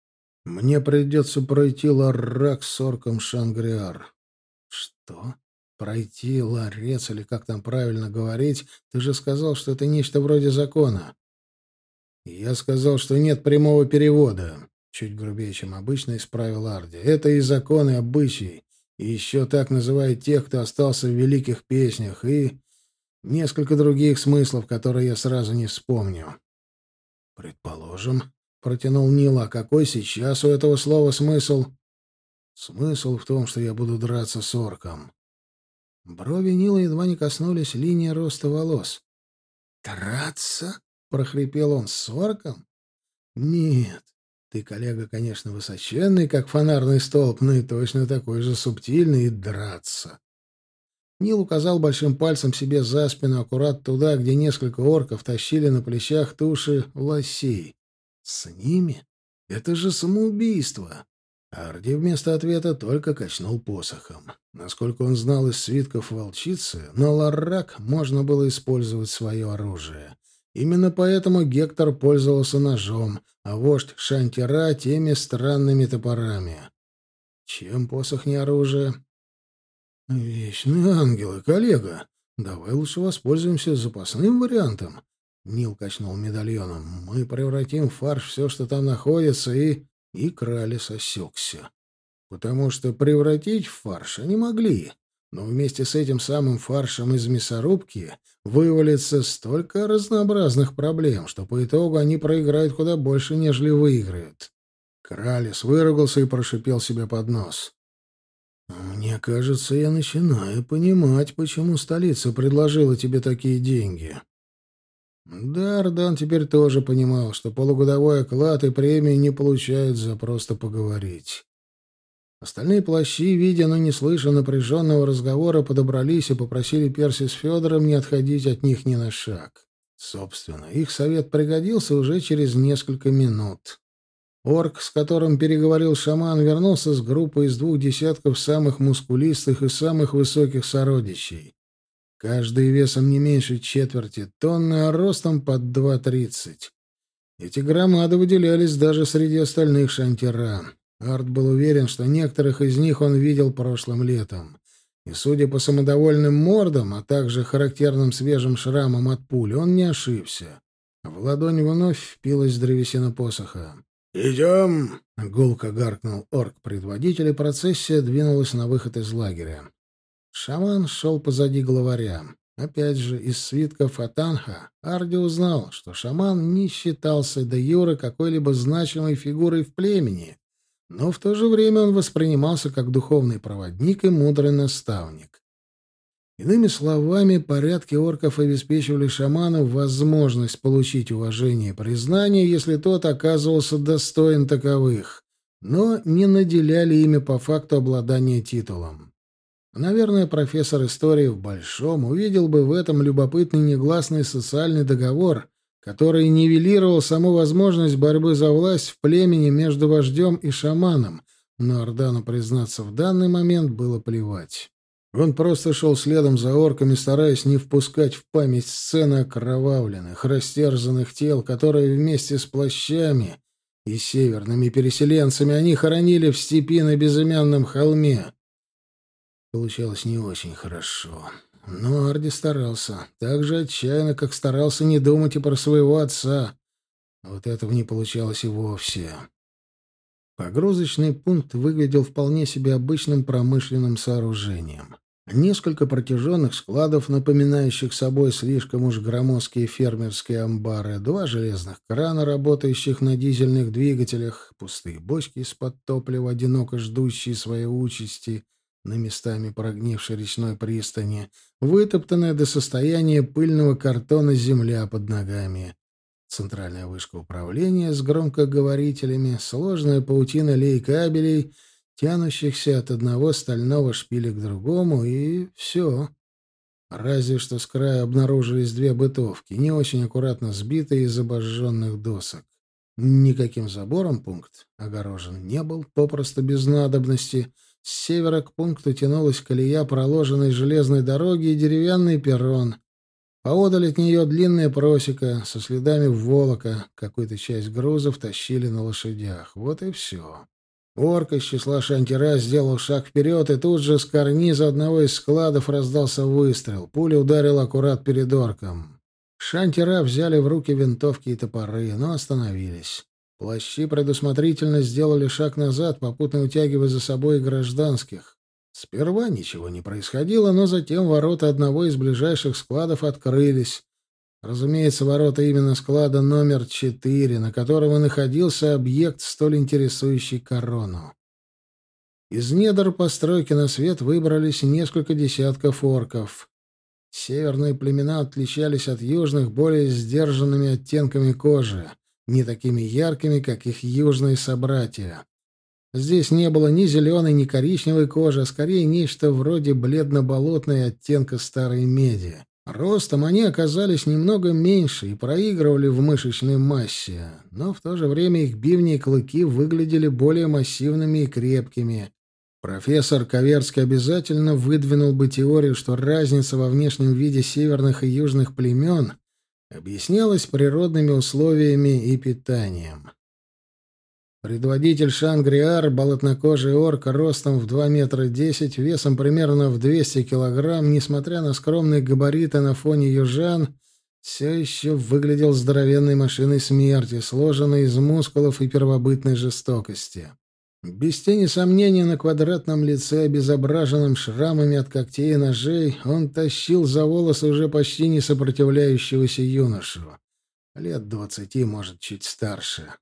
«Мне придется пройти ларрак с орком Шангриар». «Что? Пройти ларец, или как там правильно говорить? Ты же сказал, что это нечто вроде закона». «Я сказал, что нет прямого перевода», — чуть грубее, чем обычно, исправил Арди. «Это и законы, и обычаи, и еще так называют тех, кто остался в великих песнях, и несколько других смыслов, которые я сразу не вспомню». «Предположим», — протянул Нил, — «а какой сейчас у этого слова смысл?» «Смысл в том, что я буду драться с орком». Брови Нила едва не коснулись линии роста волос. «Драться?» — прохрипел он. «С орком?» «Нет. Ты, коллега, конечно, высоченный, как фонарный столб, но и точно такой же субтильный и драться». Нил указал большим пальцем себе за спину, аккурат туда, где несколько орков тащили на плечах туши лосей. «С ними? Это же самоубийство!» Арди вместо ответа только качнул посохом. Насколько он знал из свитков волчицы, на Ларрак можно было использовать свое оружие. Именно поэтому Гектор пользовался ножом, а вождь Шантира — теми странными топорами. Чем посох не оружие? «Вечные ангелы, коллега. Давай лучше воспользуемся запасным вариантом». Нил качнул медальоном. «Мы превратим в фарш все, что там находится, и...» И Кралис осекся. Потому что превратить в фарш они могли. Но вместе с этим самым фаршем из мясорубки вывалится столько разнообразных проблем, что по итогу они проиграют куда больше, нежели выиграют. Кралис выругался и прошипел себе под нос. «Мне кажется, я начинаю понимать, почему столица предложила тебе такие деньги». Да, Ардан теперь тоже понимал, что полугодовой оклад и премии не получают за просто поговорить. Остальные плащи, видя, но не слыша напряженного разговора, подобрались и попросили Перси с Федором не отходить от них ни на шаг. Собственно, их совет пригодился уже через несколько минут. Орк, с которым переговорил шаман, вернулся с группой из двух десятков самых мускулистых и самых высоких сородичей. Каждый весом не меньше четверти тонны, а ростом под два тридцать. Эти громады выделялись даже среди остальных шантира. Арт был уверен, что некоторых из них он видел прошлым летом. И, судя по самодовольным мордам, а также характерным свежим шрамам от пули, он не ошибся. В ладонь вновь впилась древесина посоха. «Идем!» — гулко гаркнул орк-предводитель, и процессия двинулась на выход из лагеря. Шаман шел позади главаря. Опять же, из свитков Атанха Арди узнал, что шаман не считался до Юры какой-либо значимой фигурой в племени, но в то же время он воспринимался как духовный проводник и мудрый наставник. Иными словами, порядки орков обеспечивали шаману возможность получить уважение и признание, если тот оказывался достоин таковых, но не наделяли ими по факту обладания титулом. Наверное, профессор истории в Большом увидел бы в этом любопытный негласный социальный договор, который нивелировал саму возможность борьбы за власть в племени между вождем и шаманом, но Ордану, признаться, в данный момент было плевать. Он просто шел следом за орками, стараясь не впускать в память сцены окровавленных, растерзанных тел, которые вместе с плащами и северными переселенцами они хоронили в степи на безымянном холме. Получалось не очень хорошо. Но Арди старался. Так же отчаянно, как старался не думать и про своего отца. Вот этого не получалось и вовсе. Погрузочный пункт выглядел вполне себе обычным промышленным сооружением. Несколько протяженных складов, напоминающих собой слишком уж громоздкие фермерские амбары, два железных крана, работающих на дизельных двигателях, пустые бочки из-под топлива, одиноко ждущие своей участи — на местами прогнившей речной пристани, вытоптанная до состояния пыльного картона земля под ногами. Центральная вышка управления с громкоговорителями, сложная паутина лей-кабелей тянущихся от одного стального шпиля к другому, и все. Разве что с края обнаружились две бытовки, не очень аккуратно сбитые из обожженных досок. Никаким забором пункт огорожен не был, попросту без надобности. С севера к пункту тянулась колея проложенной железной дороги и деревянный перрон. Поодаль от нее длинная просека со следами волока. Какую-то часть грузов тащили на лошадях. Вот и все. Орк из числа шантера сделал шаг вперед, и тут же с карниза одного из складов раздался выстрел. Пуля ударила аккурат перед орком. Шантера взяли в руки винтовки и топоры, но остановились. Плащи предусмотрительно сделали шаг назад, попутно утягивая за собой гражданских. Сперва ничего не происходило, но затем ворота одного из ближайших складов открылись. Разумеется, ворота именно склада номер четыре, на котором и находился объект, столь интересующий корону. Из недр постройки на свет выбрались несколько десятков орков. Северные племена отличались от южных более сдержанными оттенками кожи, не такими яркими, как их южные собратья. Здесь не было ни зеленой, ни коричневой кожи, а скорее нечто вроде бледно-болотной оттенка старой меди. Ростом они оказались немного меньше и проигрывали в мышечной массе, но в то же время их бивни и клыки выглядели более массивными и крепкими. Профессор Коверский обязательно выдвинул бы теорию, что разница во внешнем виде северных и южных племен объяснялась природными условиями и питанием. Предводитель Шангриар, болотнокожий орк, ростом в 2 метра 10, весом примерно в 200 килограмм, несмотря на скромные габариты на фоне южан, все еще выглядел здоровенной машиной смерти, сложенной из мускулов и первобытной жестокости. Без тени сомнения на квадратном лице, обезображенном шрамами от когтей и ножей, он тащил за волосы уже почти не сопротивляющегося юношу. Лет двадцати, может, чуть старше.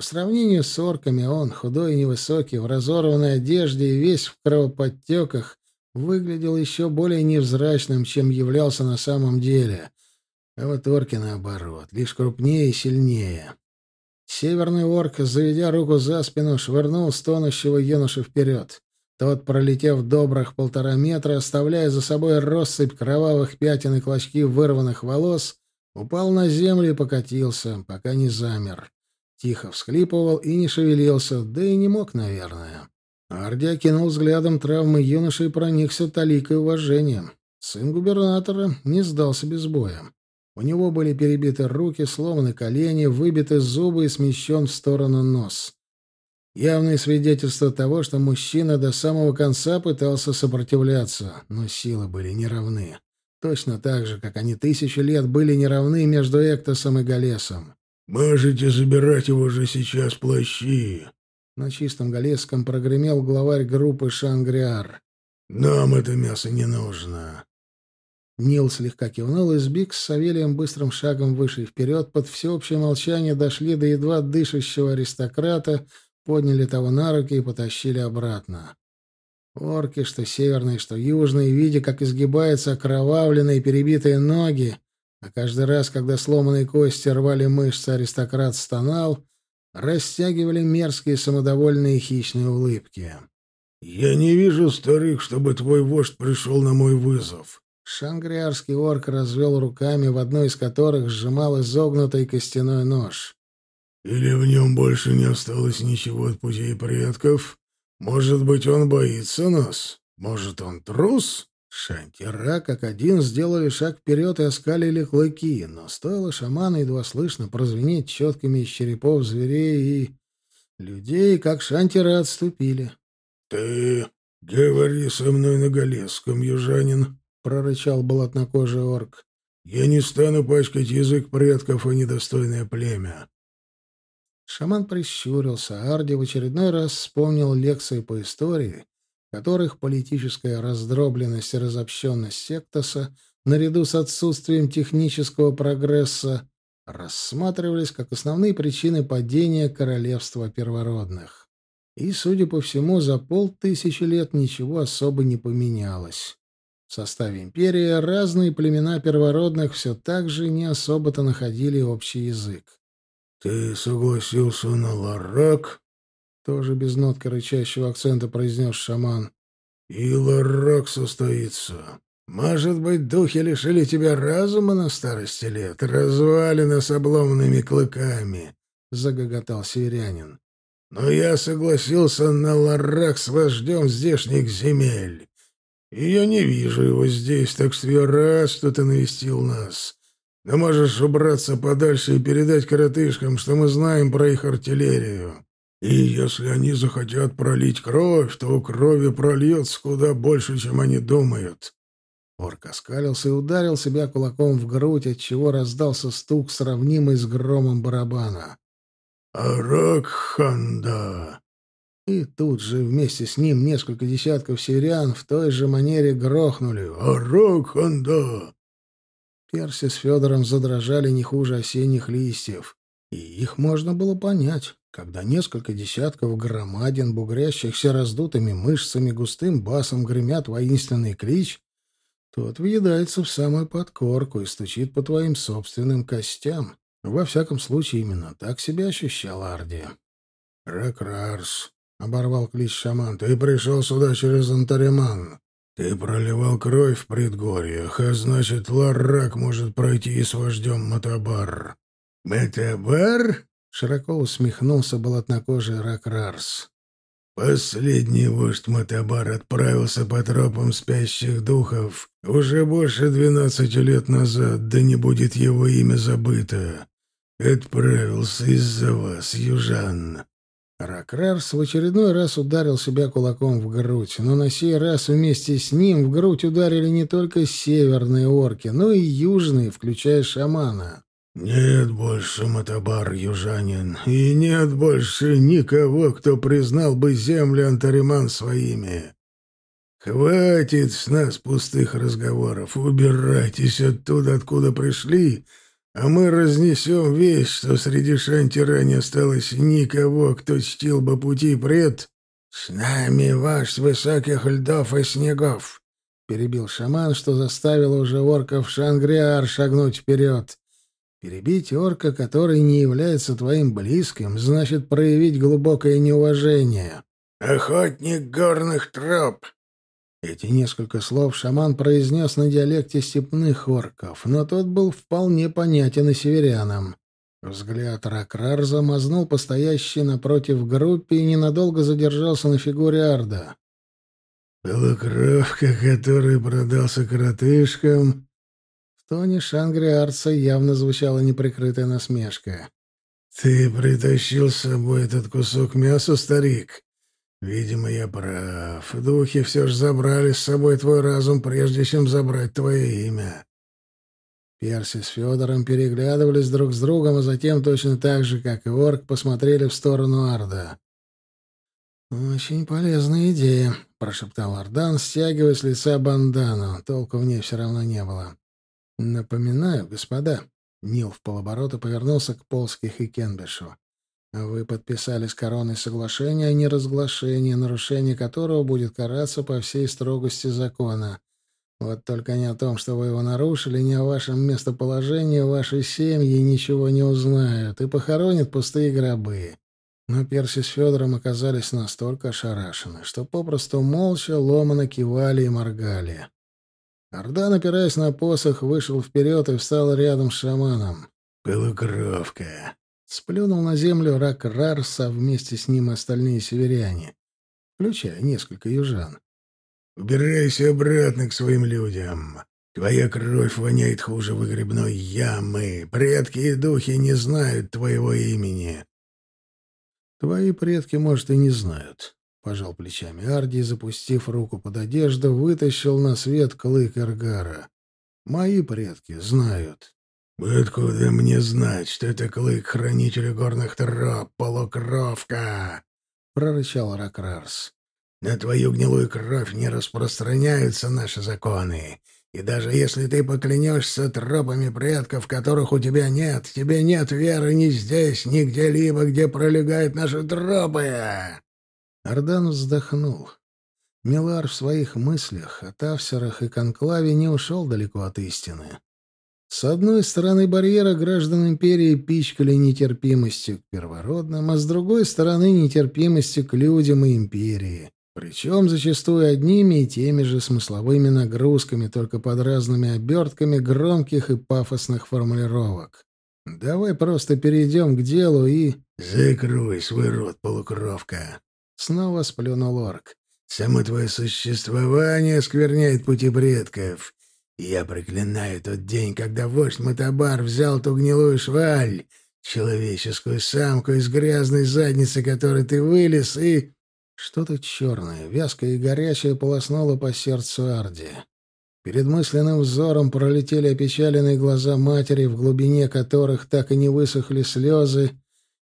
По сравнению с орками он, худой и невысокий, в разорванной одежде и весь в кровоподтеках, выглядел еще более невзрачным, чем являлся на самом деле. А вот орки, наоборот, лишь крупнее и сильнее. Северный орк, заведя руку за спину, швырнул стонущего юношу вперед. Тот, пролетев добрых полтора метра, оставляя за собой россыпь кровавых пятен и клочки вырванных волос, упал на землю и покатился, пока не замер. Тихо всхлипывал и не шевелился, да и не мог, наверное. Арди окинул взглядом травмы юноши и проникся таликой уважением. Сын губернатора не сдался без боя. У него были перебиты руки, сломаны колени, выбиты зубы и смещен в сторону нос. Явное свидетельство того, что мужчина до самого конца пытался сопротивляться, но силы были неравны. Точно так же, как они тысячу лет были неравны между Эктосом и Галесом. «Можете забирать его же сейчас плащи!» На чистом галесском прогремел главарь группы Шангриар. «Нам это мясо не нужно!» Нил слегка кивнул, и Сбик с Савелием быстрым шагом вышли вперед. Под всеобщее молчание дошли до едва дышащего аристократа, подняли того на руки и потащили обратно. Орки, что северные, что южные, видя, как изгибаются окровавленные перебитые ноги, а каждый раз, когда сломанные кости рвали мышцы, аристократ стонал, растягивали мерзкие самодовольные хищные улыбки. «Я не вижу, старик, чтобы твой вождь пришел на мой вызов». Шангриарский орк развел руками, в одной из которых сжимал изогнутый костяной нож. «Или в нем больше не осталось ничего от путей предков? Может быть, он боится нас? Может, он трус?» Шантира как один сделали шаг вперед и оскалили клыки, но стоило шаману едва слышно прозвенеть четками из черепов зверей и людей, как шантира отступили. — Ты говори со мной на галесском, южанин, — прорычал болотнокожий орк. — Я не стану пачкать язык предков и недостойное племя. Шаман прищурился, а Арди в очередной раз вспомнил лекции по истории которых политическая раздробленность и разобщенность сектоса, наряду с отсутствием технического прогресса, рассматривались как основные причины падения королевства первородных. И, судя по всему, за полтысячи лет ничего особо не поменялось. В составе империи разные племена первородных все так же не особо-то находили общий язык. «Ты согласился на Ларак?» Тоже без нотки рычащего акцента произнес шаман. «И ларак состоится. Может быть, духи лишили тебя разума на старости лет, развалины с обломанными клыками?» — загоготал северянин. «Но я согласился на ларак с вождем здешних земель. И я не вижу его здесь, так что я рад, что ты навестил нас. Да можешь убраться подальше и передать коротышкам, что мы знаем про их артиллерию. И если они захотят пролить кровь, то крови прольется куда больше, чем они думают». Орк оскалился и ударил себя кулаком в грудь, отчего раздался стук, сравнимый с громом барабана. «Аракханда!» И тут же вместе с ним несколько десятков северян в той же манере грохнули «Аракханда!» Перси с Федором задрожали не хуже осенних листьев. И их можно было понять, когда несколько десятков громадин, бугрящихся раздутыми мышцами, густым басом гремят воинственный клич, тот въедается в самую подкорку и стучит по твоим собственным костям. Во всяком случае, именно так себя ощущал Арди. «Ракрарс», — оборвал клич шаман, — «ты пришел сюда через Антариман. Ты проливал кровь в предгорьях, а значит, Ларрак может пройти и с вождем Матабар. Матабар? Широко усмехнулся болотнокожий Ракрарс. Последний вождь Матабар отправился по тропам спящих духов уже больше двенадцати лет назад, да не будет его имя забыто. Отправился из-за вас, южан. Ракрарс в очередной раз ударил себя кулаком в грудь, но на сей раз вместе с ним в грудь ударили не только северные орки, но и южные, включая шамана. «Нет больше Матабар, южанин, и нет больше никого, кто признал бы земли Антариман своими. Хватит с нас пустых разговоров, убирайтесь оттуда, откуда пришли, а мы разнесем весь, что среди шантира не осталось никого, кто чтил бы пути пред... — С нами ваш с высоких льдов и снегов, — перебил шаман, что заставило уже орков Шангриар шагнуть вперед. Перебить орка, который не является твоим близким, значит проявить глубокое неуважение. — Охотник горных троп, эти несколько слов шаман произнес на диалекте степных орков, но тот был вполне понятен и северянам. Взгляд Ракрар замазнул по стоящей напротив группе и ненадолго задержался на фигуре Арда. «Полукровка, который продался коротышкам...» Тоне Шангриарца явно звучала неприкрытая насмешка. «Ты притащил с собой этот кусок мяса, старик?» Видимо, я прав. Духи все же забрали с собой твой разум, прежде чем забрать твое имя. Перси с Федором переглядывались друг с другом, а затем точно так же, как и Орк, посмотрели в сторону Арда. «Очень полезная идея», — прошептал Ардан, стягивая с лица бандану. Толку в ней все равно не было. «Напоминаю, господа». Нил в полоборота повернулся к Полских и Кенбешу. Вы подписали с короной соглашение о неразглашении, нарушение которого будет караться по всей строгости закона. Вот только не о том, что вы его нарушили, не о вашем местоположении, вашей семьи ничего не узнают и похоронят пустые гробы. Но Перси с Федором оказались настолько ошарашены, что попросту молча, ломано кивали и моргали. Орда, опираясь на посох, вышел вперед и встал рядом с шаманом. «Полукровка», Сплюнул на землю рак Рарса, вместе с ним остальные северяне, включая несколько южан. «Убирайся обратно к своим людям. Твоя кровь воняет хуже выгребной ямы. Предки и духи не знают твоего имени». «Твои предки, может, и не знают», — пожал плечами Арди, запустив руку под одежду, вытащил на свет клык Эргара. «Мои предки знают». «Откуда мне знать, что это клык хранителя горных троп, полукровка?» — прорычал Ракрарс. «На твою гнилую кровь не распространяются наши законы. И даже если ты поклянешься тропами предков, которых у тебя нет, тебе нет веры ни здесь, ни где-либо, где пролегают наши тропы!» Ардан вздохнул. Милар в своих мыслях о Тавсерах и Конклаве не ушел далеко от истины. С одной стороны барьера граждан империи пичкали нетерпимостью к первородным, а с другой стороны нетерпимостью к людям и империи. Причем зачастую одними и теми же смысловыми нагрузками, только под разными обертками громких и пафосных формулировок. Давай просто перейдем к делу и... «Закрой свой рот, полукровка!» Снова сплюнул орк. «Само твое существование оскверняет пути предков. Я проклинаю тот день, когда вождь Матабар взял ту гнилую шваль, человеческую самку из грязной задницы, которой ты вылез, и... Что-то черное, вязкое и горячее полоснуло по сердцу Арди. Перед мысленным взором пролетели опечаленные глаза матери, в глубине которых так и не высохли слезы,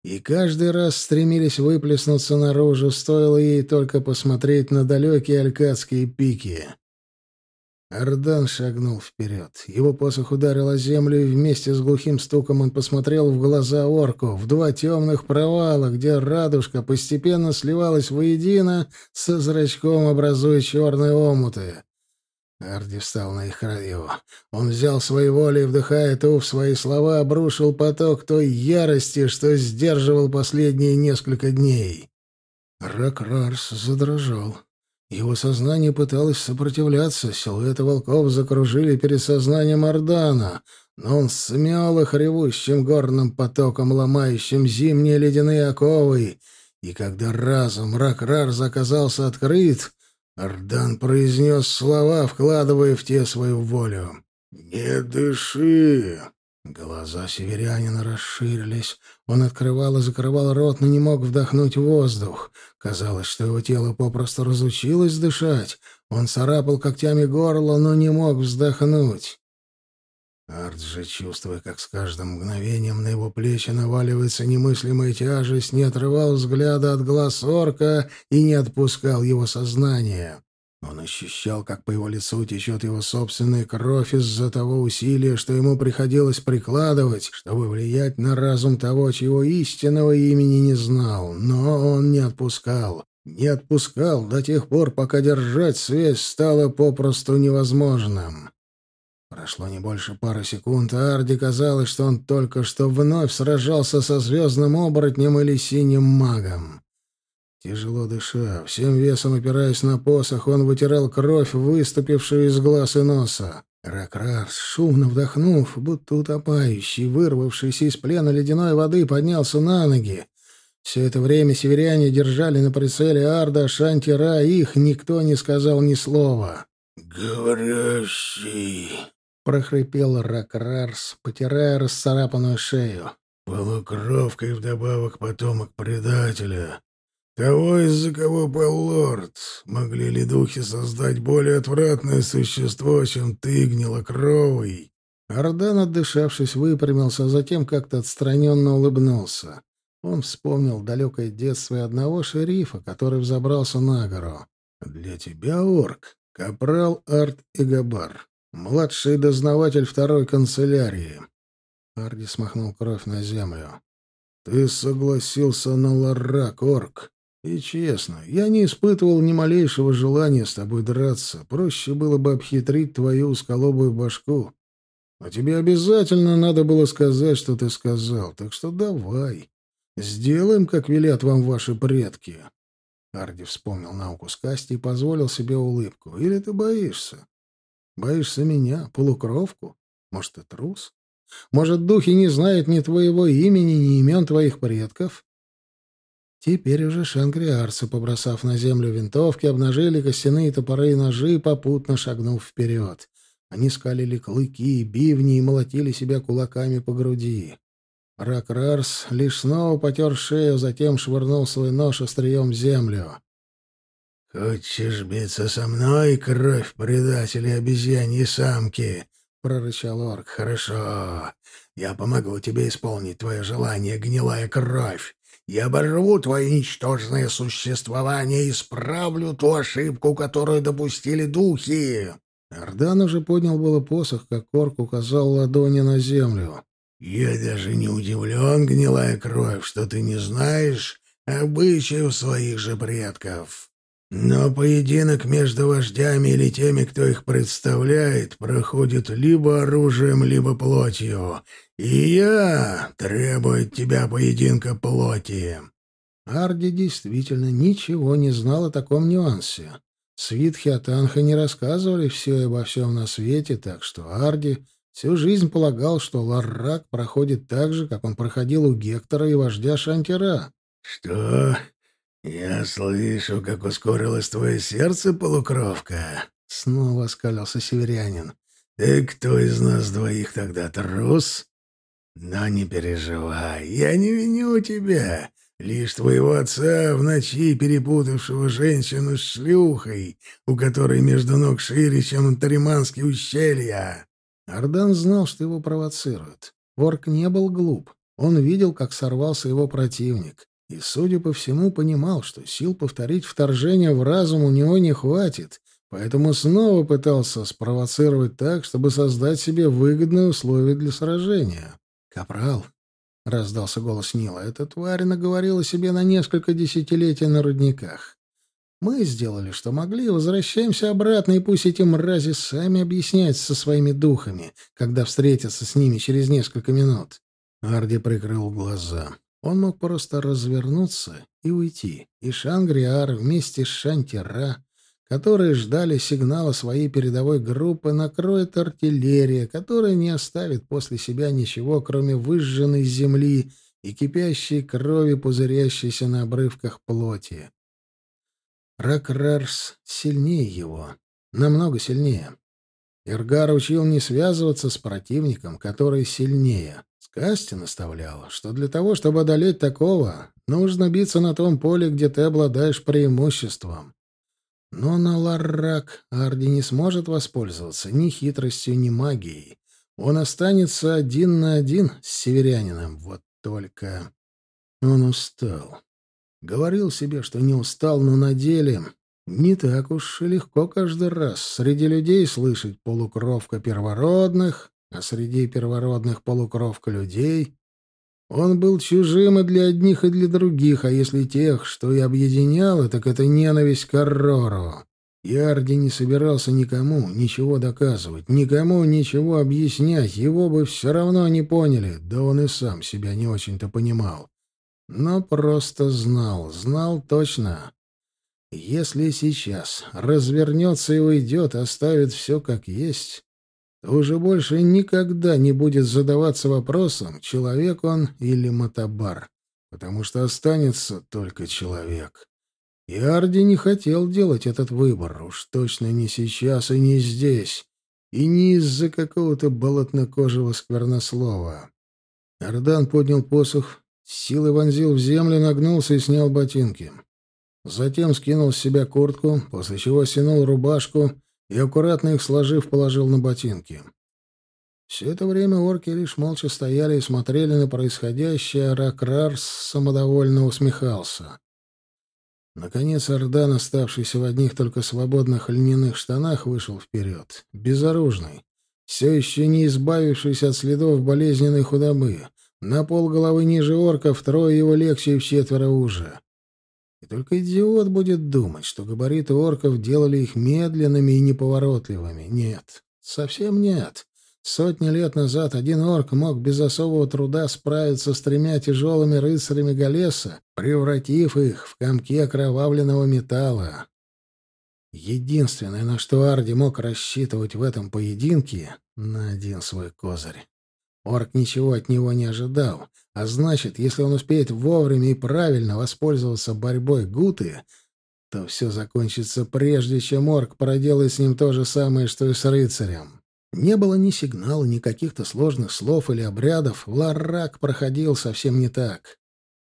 и каждый раз стремились выплеснуться наружу, стоило ей только посмотреть на далекие алькадские пики. Ардан шагнул вперед. Его посох ударил о землю, и вместе с глухим стуком он посмотрел в глаза орку, в два темных провала, где радужка постепенно сливалась воедино со зрачком, образуя черные омуты. Арди встал на их краю. Он взял свои воли, вдыхая туф свои слова, обрушил поток той ярости, что сдерживал последние несколько дней. Ракрарс задрожал. Его сознание пыталось сопротивляться, силуэты волков закружили перед сознанием Ордана, но он смел их ревущим горным потоком, ломающим зимние ледяные оковы, и когда разум Ракрар заказался открыт, Ордан произнес слова, вкладывая в те свою волю. «Не дыши!» Глаза северянина расширились. Он открывал и закрывал рот, но не мог вдохнуть воздух. Казалось, что его тело попросту разучилось дышать. Он царапал когтями горло, но не мог вздохнуть. Арт же, чувствуя, как с каждым мгновением на его плечи наваливается немыслимая тяжесть, не отрывал взгляда от глаз орка и не отпускал его сознание. Он ощущал, как по его лицу течет его собственная кровь из-за того усилия, что ему приходилось прикладывать, чтобы влиять на разум того, чего истинного имени не знал. Но он не отпускал. Не отпускал до тех пор, пока держать связь стало попросту невозможным. Прошло не больше пары секунд, а Арди казалось, что он только что вновь сражался со звездным оборотнем или синим магом. Тяжело дыша, всем весом опираясь на посох, он вытирал кровь, выступившую из глаз и носа. Ракрарс, шумно вдохнув, будто утопающий, вырвавшийся из плена ледяной воды, поднялся на ноги. Все это время северяне держали на прицеле Арда, Шантира, их никто не сказал ни слова. «Говорящий!» — прохрипел Ракрарс, потирая расцарапанную шею. «Полукровка и вдобавок потомок предателя. Того, из-за кого пал лорд, могли ли духи создать более отвратное существо, чем ты, гнилокровый? Ардан, отдышавшись, выпрямился, а затем как-то отстраненно улыбнулся. Он вспомнил далекое детство одного шерифа, который взобрался на гору. «Для тебя, орк, капрал Арт Игабар, младший дознаватель второй канцелярии». Арди смахнул кровь на землю. «Ты согласился на ларак, орк. И честно, я не испытывал ни малейшего желания с тобой драться. Проще было бы обхитрить твою усколобую башку. А тебе обязательно надо было сказать, что ты сказал. Так что давай. Сделаем, как велят вам ваши предки. Арди вспомнил науку скасти и позволил себе улыбку. Или ты боишься? Боишься меня, полукровку? Может, ты трус? Может, духи не знают ни твоего имени, ни имен твоих предков? Теперь уже шангриарцы, побросав на землю винтовки, обнажили костяные топоры и ножи, попутно шагнув вперед. Они скалили клыки, бивни и молотили себя кулаками по груди. Ракрарс лишь снова потер шею, затем швырнул свой нож острием в землю. «Хочешь биться со мной, кровь предателей обезьяньи самки?» — прорычал орк. «Хорошо. Я помогу тебе исполнить твое желание, гнилая кровь. Я оборву твое ничтожное существование и исправлю ту ошибку, которую допустили духи. Ардан уже поднял было посох, как Орк указал ладони на землю. «Я даже не удивлен, гнилая кровь, что ты не знаешь обычаев своих же предков. Но поединок между вождями или теми, кто их представляет, проходит либо оружием, либо плотью. И я требую от тебя поединка плоти. Арди действительно ничего не знал о таком нюансе. Свитхи от Анха не рассказывали все и обо всем на свете, так что Арди всю жизнь полагал, что Ларрак проходит так же, как он проходил у Гектора и вождя Шантира. «Что? Я слышу, как ускорилось твое сердце, полукровка?» Снова оскалился северянин. «Ты кто из нас двоих тогда трус?» «Но не переживай, я не виню тебя. Лишь твоего отца в ночи перепутавшего женщину с шлюхой, у которой между ног шире, чем Тариманские ущелья. Ардан знал, что его провоцируют. Орк не был глуп. Он видел, как сорвался его противник. И, судя по всему, понимал, что сил повторить вторжение в разум у него не хватит, поэтому снова пытался спровоцировать так, чтобы создать себе выгодные условия для сражения. «Капрал, — раздался голос Нила. «Эта тварь наговорила себе на несколько десятилетий на рудниках. Мы сделали, что могли, возвращаемся обратно, и пусть эти мрази сами объясняются со своими духами, когда встретятся с ними через несколько минут». Арди прикрыл глаза. Он мог просто развернуться и уйти, и Шангриар вместе с Шантира которые ждали сигнала своей передовой группы, накроет артиллерия, которая не оставит после себя ничего, кроме выжженной земли и кипящей крови, пузырящейся на обрывках плоти. Ракрарс сильнее его, намного сильнее. Иргар учил не связываться с противником, который сильнее. Скасти наставлял, что для того, чтобы одолеть такого, нужно биться на том поле, где ты обладаешь преимуществом. Но на Ларрак Арди не сможет воспользоваться ни хитростью, ни магией. Он останется один на один с северянином. Вот только... Он устал. Говорил себе, что не устал, но на деле не так уж и легко каждый раз среди людей слышать полукровка первородных, а среди первородных полукровка людей. Он был чужим и для одних, и для других, а если тех, что и объединяло, так это ненависть к Аррору. Ярди не собирался никому ничего доказывать, никому ничего объяснять, его бы все равно не поняли, да он и сам себя не очень-то понимал. Но просто знал, знал точно. Если сейчас развернется и уйдет, оставит все как есть, уже больше никогда не будет задаваться вопросом, человек он или мотобар, потому что останется только человек. И Арди не хотел делать этот выбор, уж точно не сейчас и не здесь, и не из-за какого-то болотнокожего сквернослова. Ардан поднял посох, силой вонзил в землю, нагнулся и снял ботинки. Затем скинул с себя куртку, после чего стянул рубашку и, аккуратно их сложив, положил на ботинки. Все это время орки лишь молча стояли и смотрели на происходящее, а Ракрарс самодовольно усмехался. Наконец Ордан, оставшийся в одних только свободных льняных штанах, вышел вперед, безоружный, все еще не избавившись от следов болезненной худобы. На пол головы ниже орка втрое его легче и в четверо уже. Только идиот будет думать, что габариты орков делали их медленными и неповоротливыми. Нет, совсем нет. Сотни лет назад один орк мог без особого труда справиться с тремя тяжелыми рыцарями Галеса, превратив их в комки окровавленного металла. Единственное, на что Арди мог рассчитывать в этом поединке, на один свой козырь. Орк ничего от него не ожидал, а значит, если он успеет вовремя и правильно воспользоваться борьбой Гуты, то все закончится прежде, чем орк проделает с ним то же самое, что и с рыцарем. Не было ни сигнала, ни каких-то сложных слов или обрядов. Ларрак проходил совсем не так.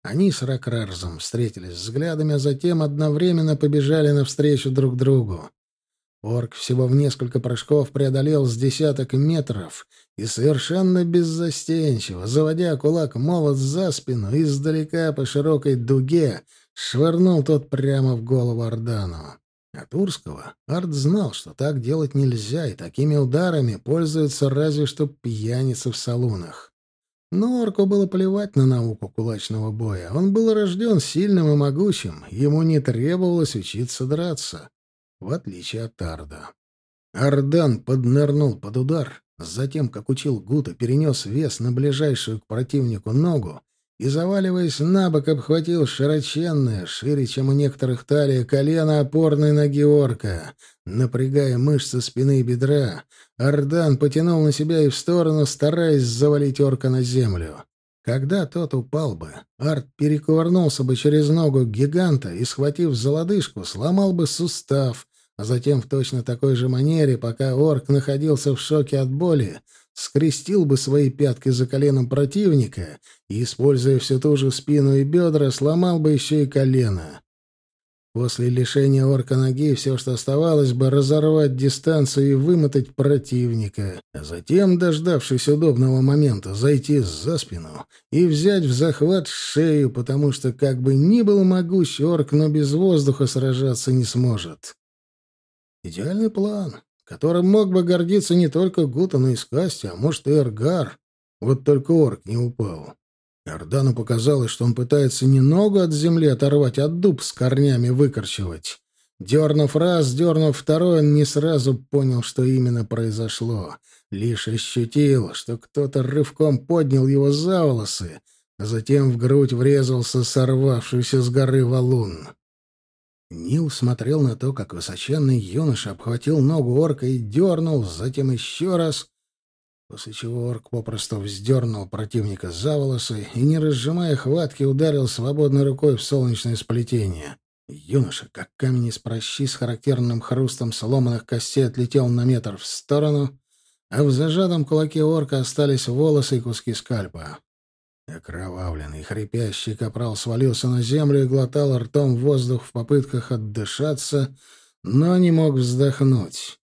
Они с Ракрарзом встретились взглядами, а затем одновременно побежали навстречу друг другу. Орк всего в несколько прыжков преодолел с десяток метров и совершенно беззастенчиво, заводя кулак молот за спину, издалека по широкой дуге швырнул тот прямо в голову Ордану. От Урского Арт знал, что так делать нельзя, и такими ударами пользуются разве что пьяницы в салунах. Но орку было плевать на науку кулачного боя. Он был рожден сильным и могучим, ему не требовалось учиться драться, в отличие от Тарда. Ардан поднырнул под удар, затем, как учил Гута, перенес вес на ближайшую к противнику ногу и, заваливаясь на бок, обхватил широченное, шире, чем у некоторых талия, колено опорной ноги орка. Напрягая мышцы спины и бедра, Ардан потянул на себя и в сторону, стараясь завалить орка на землю. Когда тот упал бы, Арт перекувырнулся бы через ногу гиганта и, схватив за лодыжку, сломал бы сустав, а затем в точно такой же манере, пока орк находился в шоке от боли, скрестил бы свои пятки за коленом противника и, используя всю ту же спину и бедра, сломал бы еще и колено. После лишения орка ноги все, что оставалось бы, разорвать дистанцию и вымотать противника, а затем, дождавшись удобного момента, зайти за спину и взять в захват шею, потому что, как бы ни был могущ орк, но без воздуха сражаться не сможет. Идеальный план, которым мог бы гордиться не только Гута, но и Скасти, а может и Эргар. Вот только орк не упал. Ордану показалось, что он пытается не ногу от земли оторвать, а дуб с корнями выкорчевать. Дернув раз, дернув второй, он не сразу понял, что именно произошло. Лишь ощутил, что кто-то рывком поднял его за волосы, а затем в грудь врезался сорвавшийся с горы валун. Нил смотрел на то, как высоченный юноша обхватил ногу орка и дернул, затем еще раз, после чего орк попросту вздернул противника за волосы и, не разжимая хватки, ударил свободной рукой в солнечное сплетение. Юноша, как камень из прощи с характерным хрустом сломанных костей, отлетел на метр в сторону, а в зажатом кулаке орка остались волосы и куски скальпа. Окровавленный, хрипящий капрал свалился на землю и глотал ртом воздух в попытках отдышаться, но не мог вздохнуть.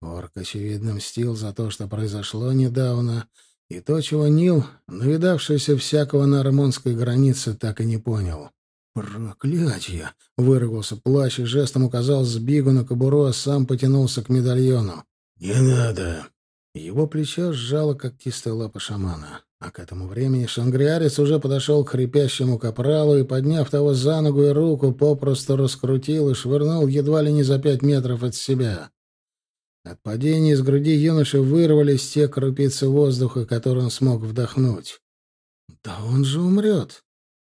Орк, очевидно, мстил за то, что произошло недавно, и то, чего Нил, навидавшийся всякого на армонской границе, так и не понял. «Проклятье!» — выругался плащ и жестом указал сбигу на кобуру, а сам потянулся к медальону. «Не надо!» Его плечо сжало, как кистая лапа шамана. А к этому времени шангриарец уже подошел к хрипящему капралу и, подняв того за ногу и руку, попросту раскрутил и швырнул едва ли не за пять метров от себя. От падения из груди юноши вырвались те крупицы воздуха, которые он смог вдохнуть. «Да он же умрет!»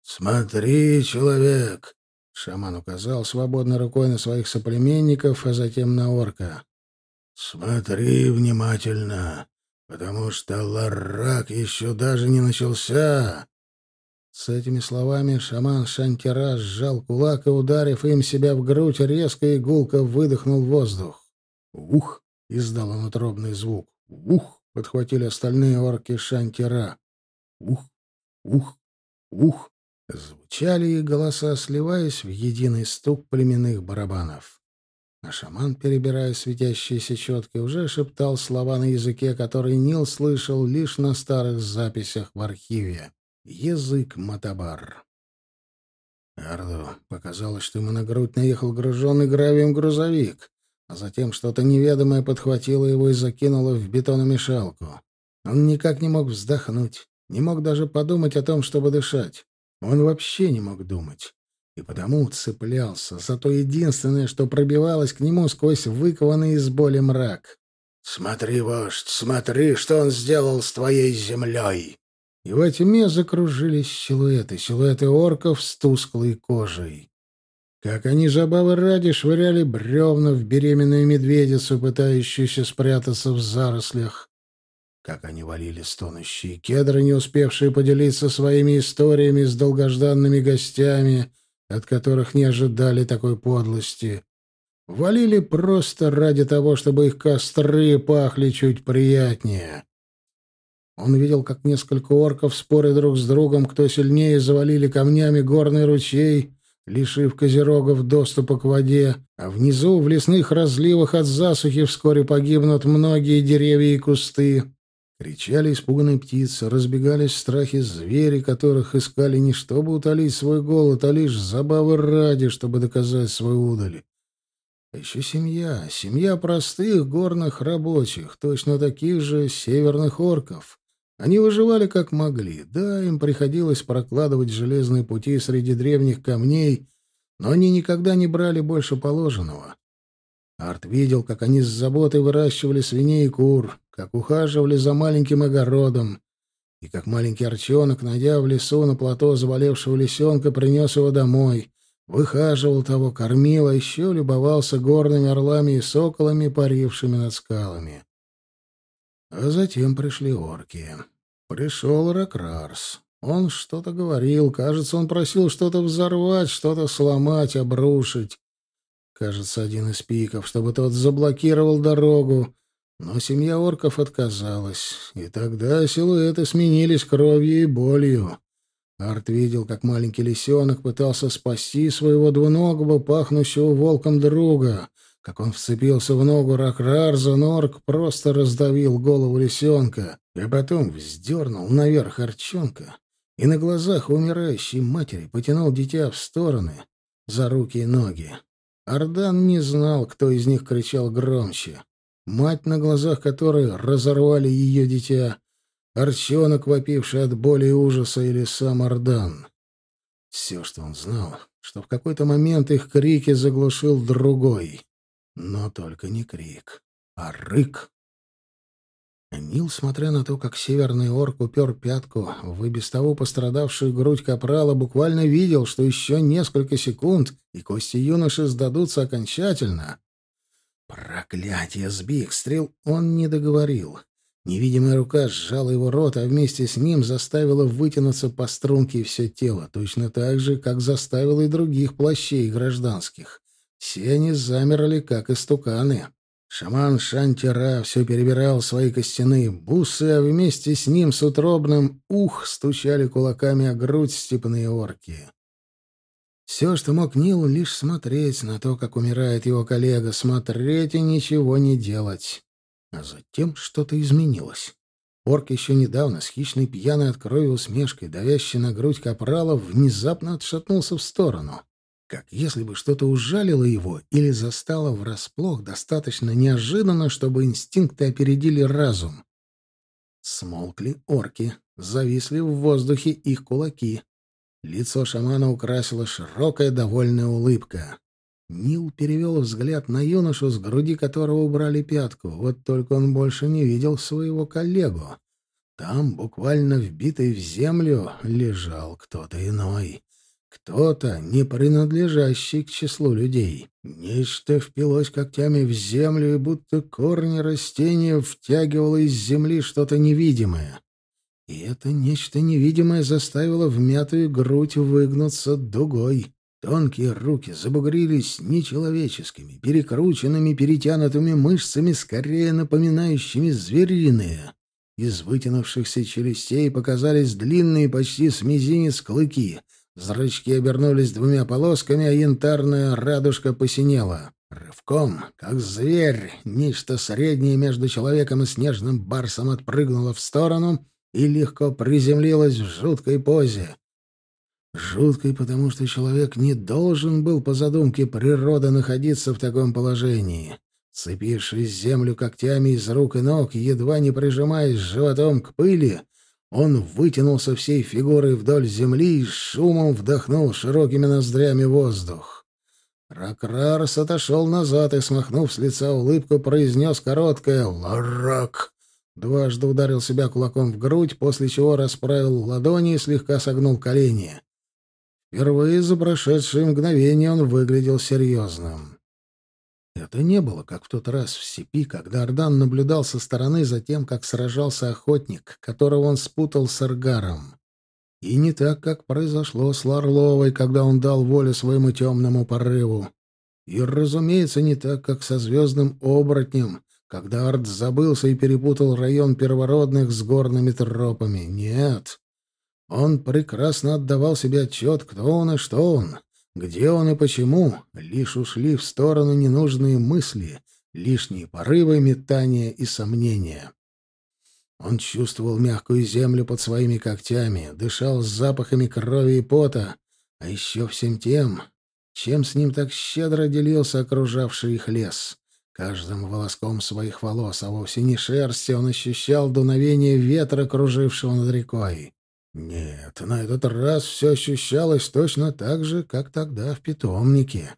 «Смотри, человек!» Шаман указал свободной рукой на своих соплеменников, а затем на орка. «Смотри внимательно потому что ларак еще даже не начался. С этими словами шаман Шантира сжал кулак и, ударив им себя в грудь, резко и гулко выдохнул воздух. «Ух!» — издал он утробный звук. «Ух!» — подхватили остальные орки Шантира. «Ух! Ух! Ух!» Звучали их голоса, сливаясь в единый стук племенных барабанов. А шаман, перебирая светящиеся четки, уже шептал слова на языке, который Нил слышал лишь на старых записях в архиве. Язык Матабар. Арду показалось, что ему на грудь наехал груженный гравием грузовик, а затем что-то неведомое подхватило его и закинуло в бетономешалку. Он никак не мог вздохнуть, не мог даже подумать о том, чтобы дышать. Он вообще не мог думать и потому цеплялся за то единственное, что пробивалось к нему сквозь выкованный из боли мрак. «Смотри, вождь, смотри, что он сделал с твоей землей!» И во тьме закружились силуэты, силуэты орков с тусклой кожей. Как они забавы ради швыряли бревна в беременную медведицу, пытающуюся спрятаться в зарослях. Как они валили стонущие кедры, не успевшие поделиться своими историями с долгожданными гостями, от которых не ожидали такой подлости. Валили просто ради того, чтобы их костры пахли чуть приятнее. Он видел, как несколько орков, споря друг с другом, кто сильнее, завалили камнями горный ручей, лишив козерогов доступа к воде, а внизу, в лесных разливах от засухи, вскоре погибнут многие деревья и кусты. Кричали испуганные птицы, разбегались в страхе звери, которых искали не чтобы утолить свой голод, а лишь забавы ради, чтобы доказать свою удаль. А еще семья, семья простых горных рабочих, точно таких же северных орков. Они выживали как могли. Да, им приходилось прокладывать железные пути среди древних камней, но они никогда не брали больше положенного. Арт видел, как они с заботой выращивали свиней и кур, как ухаживали за маленьким огородом, и как маленький арчонок, найдя в лесу на плато заболевшего лисенка, принес его домой, выхаживал того, кормил, а еще любовался горными орлами и соколами, парившими над скалами. А затем пришли орки. Пришел Ракрарс. Он что-то говорил, кажется, он просил что-то взорвать, что-то сломать, обрушить. Кажется, один из пиков, чтобы тот заблокировал дорогу, но семья орков отказалась, и тогда силуэты сменились кровью и болью. Арт видел, как маленький лисенок пытался спасти своего двуногого, пахнущего волком друга, как он вцепился в ногу Ракрарза, но орк просто раздавил голову лисенка, и потом вздернул наверх арчонка, и на глазах умирающей матери потянул дитя в стороны за руки и ноги. Ардан не знал, кто из них кричал громче мать, на глазах которой разорвали ее дитя, Арчонок, вопивший от боли и ужаса, или сам Ардан. Все, что он знал, что в какой-то момент их крики заглушил другой. Но только не крик, а рык. Нил, смотря на то, как северный орк упер пятку в и без того пострадавшую грудь капрала, буквально видел, что еще несколько секунд, и кости юноши сдадутся окончательно. Проклятие, сбег, стрел он не договорил. Невидимая рука сжала его рот, а вместе с ним заставила вытянуться по струнке все тело, точно так же, как заставила и других плащей гражданских. Все они замерли, как истуканы. Шаман Шантира все перебирал свои костяные бусы, а вместе с ним с утробным ух стучали кулаками о грудь степные орки. Все, что мог Нил, лишь смотреть на то, как умирает его коллега, смотреть и ничего не делать. А затем что-то изменилось. Орк еще недавно, с хищной пьяной от крови усмешкой, давящей на грудь капрала, внезапно отшатнулся в сторону. Как если бы что-то ужалило его или застало врасплох достаточно неожиданно, чтобы инстинкты опередили разум. Смолкли орки, зависли в воздухе их кулаки. Лицо шамана украсила широкая довольная улыбка. Нил перевел взгляд на юношу, с груди которого убрали пятку. Вот только он больше не видел своего коллегу. Там, буквально вбитый в землю, лежал кто-то иной. Кто-то, не принадлежащий к числу людей. Нечто впилось когтями в землю, и будто корни растения втягивало из земли что-то невидимое. И это нечто невидимое заставило вмятую грудь выгнуться дугой. Тонкие руки забугрились нечеловеческими, перекрученными, перетянутыми мышцами, скорее напоминающими звериные. Из вытянувшихся челюстей показались длинные, почти с мизинец, клыки. Зрачки обернулись двумя полосками, а янтарная радужка посинела. Рывком, как зверь, нечто среднее между человеком и снежным барсом отпрыгнуло в сторону и легко приземлилась в жуткой позе. Жуткой, потому что человек не должен был, по задумке природы, находиться в таком положении. Цепившись землю когтями из рук и ног, едва не прижимаясь животом к пыли, он вытянулся всей фигурой вдоль земли и шумом вдохнул широкими ноздрями воздух. Ракрарс отошел назад и, смахнув с лица улыбку, произнес короткое «Ларак!» Дважды ударил себя кулаком в грудь, после чего расправил ладони и слегка согнул колени. Впервые за прошедшее мгновение он выглядел серьезным. Это не было, как в тот раз в степи, когда Ардан наблюдал со стороны за тем, как сражался охотник, которого он спутал с Аргаром. И не так, как произошло с Ларловой, когда он дал волю своему темному порыву. И, разумеется, не так, как со звездным оборотнем, когда Арт забылся и перепутал район первородных с горными тропами. Нет. Он прекрасно отдавал себе отчет, кто он и что он, где он и почему. Лишь ушли в сторону ненужные мысли, лишние порывы, метания и сомнения. Он чувствовал мягкую землю под своими когтями, дышал с запахами крови и пота, а еще всем тем, чем с ним так щедро делился окружавший их лес Каждым волоском своих волос, а вовсе не шерсти, он ощущал дуновение ветра, кружившего над рекой. Нет, на этот раз все ощущалось точно так же, как тогда в питомнике.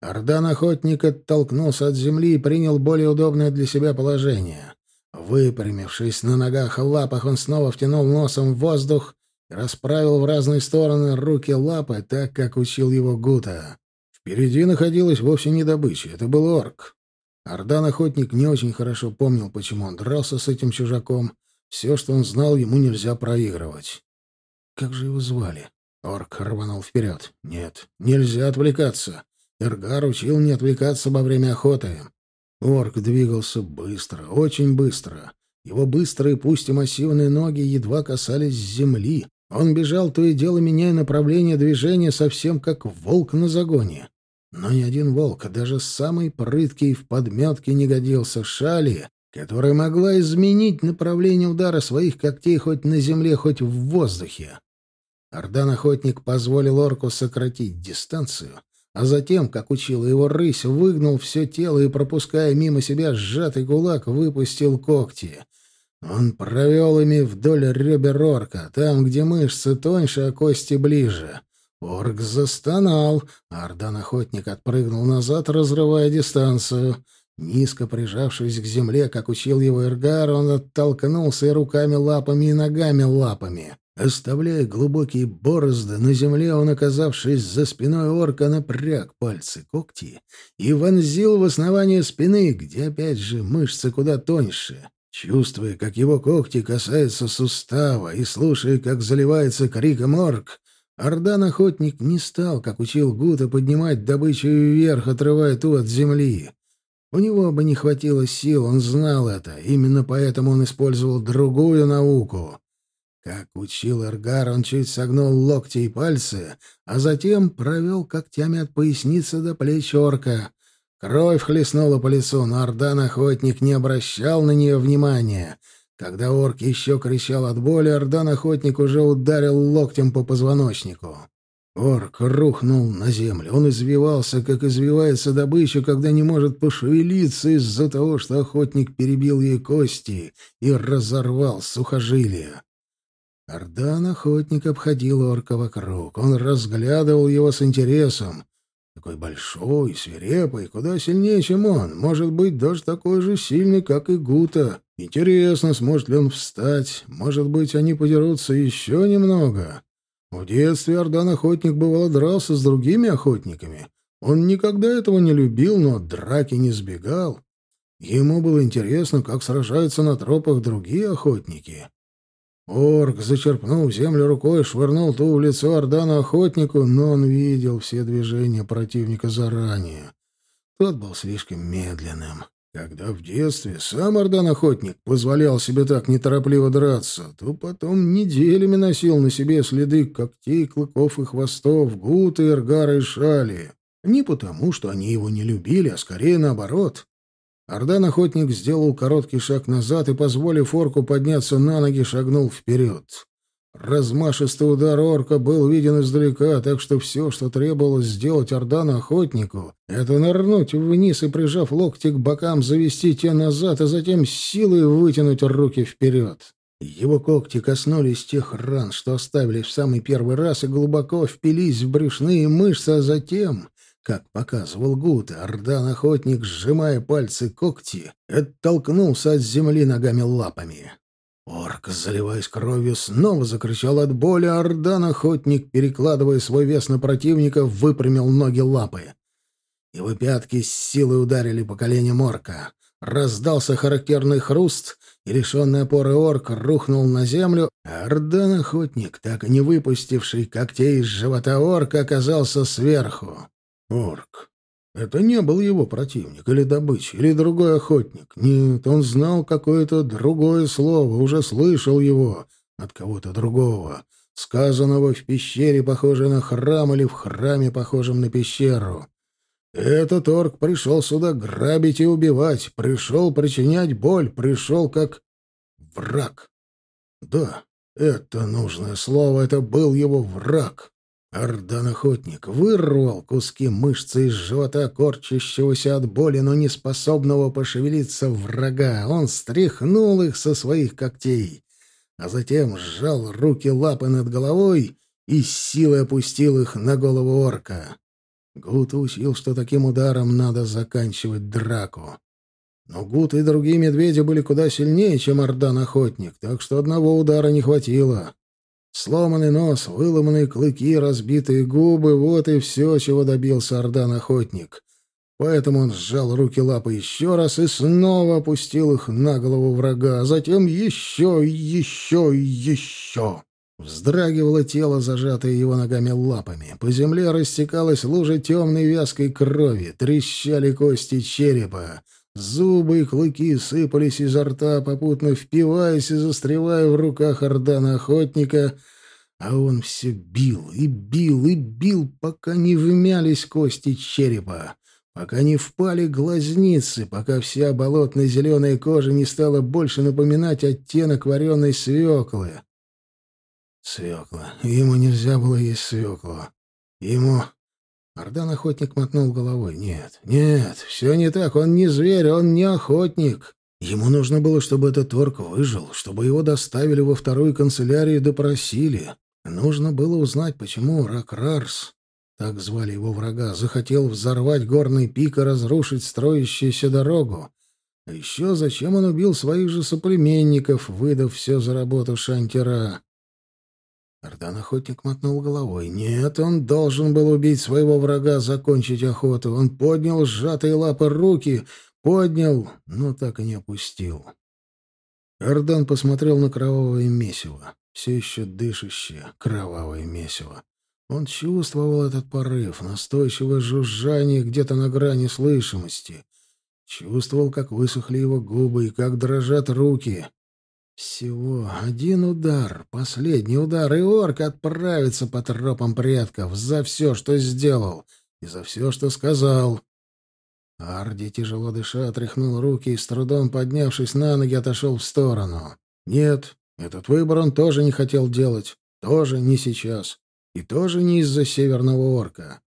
Ордан-охотник оттолкнулся от земли и принял более удобное для себя положение. Выпрямившись на ногах и лапах, он снова втянул носом в воздух и расправил в разные стороны руки лапы, так, как учил его Гута. Впереди находилась вовсе не добыча, это был орк. Ордан-охотник не очень хорошо помнил, почему он дрался с этим чужаком. Все, что он знал, ему нельзя проигрывать. Как же его звали? Орк рванул вперед. Нет, нельзя отвлекаться. Эргар учил не отвлекаться во время охоты. Орк двигался быстро, очень быстро. Его быстрые, пусть и массивные ноги едва касались земли. Он бежал, то и дело меняя направление движения, совсем как волк на загоне. Но ни один волк, даже самый прыткий в подметке, не годился шали, которая могла изменить направление удара своих когтей хоть на земле, хоть в воздухе. Ордан-охотник позволил орку сократить дистанцию, а затем, как учила его рысь, выгнул все тело и, пропуская мимо себя сжатый кулак, выпустил когти. Он провел ими вдоль ребер орка, там, где мышцы тоньше, а кости ближе. Орк застонал, а Ардан-охотник отпрыгнул назад, разрывая дистанцию. Низко прижавшись к земле, как учил его Эргар, он оттолкнулся и руками-лапами, и ногами-лапами. Оставляя глубокие борозды, на земле он, оказавшись за спиной орка, напряг пальцы когти и вонзил в основание спины, где, опять же, мышцы куда тоньше. Чувствуя, как его когти касаются сустава, и слушая, как заливается криком орк, Ордан-охотник не стал, как учил Гута, поднимать добычу вверх, отрывая ту от земли. У него бы не хватило сил, он знал это, именно поэтому он использовал другую науку. Как учил Эргар, он чуть согнул локти и пальцы, а затем провел когтями от поясницы до плеч орка. Кровь хлестнула по лицу, но Ордан-охотник не обращал на нее внимания. Когда орк еще кричал от боли, Ордан-охотник уже ударил локтем по позвоночнику. Орк рухнул на землю. Он извивался, как извивается добыча, когда не может пошевелиться из-за того, что охотник перебил ей кости и разорвал сухожилия. Ордан охотник обходил орка вокруг. Он разглядывал его с интересом. Такой большой, свирепый, куда сильнее, чем он. Может быть, даже такой же сильный, как и Гута. Интересно, сможет ли он встать. Может быть, они подерутся еще немного. В детстве Ордан охотник бывало дрался с другими охотниками. Он никогда этого не любил, но от драки не сбегал. Ему было интересно, как сражаются на тропах другие охотники. Орк, зачерпнув землю рукой, швырнул ту в лицо Ордану охотнику, но он видел все движения противника заранее. Тот был слишком медленным. Когда в детстве сам Ордан-охотник позволял себе так неторопливо драться, то потом неделями носил на себе следы когтей, клыков и хвостов, гуты, эргара и шали. Не потому, что они его не любили, а скорее наоборот. Ордан-охотник сделал короткий шаг назад и, позволив орку подняться на ноги, шагнул вперед. Размашистый удар орка был виден издалека, так что все, что требовалось сделать Ордану-охотнику, это нырнуть вниз и, прижав локти к бокам, завести те назад, а затем силой вытянуть руки вперед. Его когти коснулись тех ран, что оставили в самый первый раз, и глубоко впились в брюшные мышцы, а затем как показывал Гута, Ордан-охотник, сжимая пальцы когти, оттолкнулся от земли ногами-лапами. Орк, заливаясь кровью, снова закричал от боли, а Ордан-охотник, перекладывая свой вес на противника, выпрямил ноги-лапы. Его пятки с силой ударили по коленям орка. Раздался характерный хруст, и лишенный опоры орк рухнул на землю, а Ордан-охотник, так и не выпустивший когтей из живота орка, оказался сверху. Орк. Это не был его противник, или добыча, или другой охотник. Нет, он знал какое-то другое слово, уже слышал его от кого-то другого, сказанного в пещере, похожей на храм, или в храме, похожем на пещеру. Этот орк пришел сюда грабить и убивать, пришел причинять боль, пришел как враг. Да, это нужное слово, это был его враг. Ардан-охотник вырвал куски мышцы из живота корчащегося от боли, но не способного пошевелиться врага. Он стряхнул их со своих когтей, а затем сжал руки-лапы над головой и с силой опустил их на голову орка. Гут учил, что таким ударом надо заканчивать драку. Но Гут и другие медведи были куда сильнее, чем Ардан-охотник, так что одного удара не хватило. Сломанный нос, выломанные клыки, разбитые губы — вот и все, чего добился Ордан-охотник. Поэтому он сжал руки лапы еще раз и снова опустил их на голову врага, а затем еще, еще еще. Вздрагивало тело, зажатое его ногами лапами. По земле растекалась лужа темной вязкой крови, трещали кости черепа. Зубы и клыки сыпались изо рта, попутно впиваясь и застревая в руках Ордана-охотника, а он все бил и бил и бил, пока не вмялись кости черепа, пока не впали глазницы, пока вся болотно-зеленая кожа не стала больше напоминать оттенок вареной свеклы. Свекла. Ему нельзя было есть свеклу. Ему Ордан-охотник мотнул головой. «Нет, нет, все не так. Он не зверь, он не охотник. Ему нужно было, чтобы этот орк выжил, чтобы его доставили во вторую канцелярию и допросили. Нужно было узнать, почему Ракрарс, так звали его врага, захотел взорвать горный пик и разрушить строящуюся дорогу. А еще зачем он убил своих же соплеменников, выдав все за работу Шантера. Ардан-охотник мотнул головой. Нет, он должен был убить своего врага, закончить охоту. Он поднял сжатые лапы руки, поднял, но так и не опустил. Ардан посмотрел на кровавое месиво, все еще дышащее кровавое месиво. Он чувствовал этот порыв, настойчивое жужжание где-то на грани слышимости. Чувствовал, как высохли его губы и как дрожат руки. Всего один удар, последний удар, и орк отправится по тропам предков за все, что сделал, и за все, что сказал. Арди, тяжело дыша, отряхнул руки и, с трудом поднявшись на ноги, отошел в сторону. Нет, этот выбор он тоже не хотел делать. Тоже не сейчас. И тоже не из-за северного орка.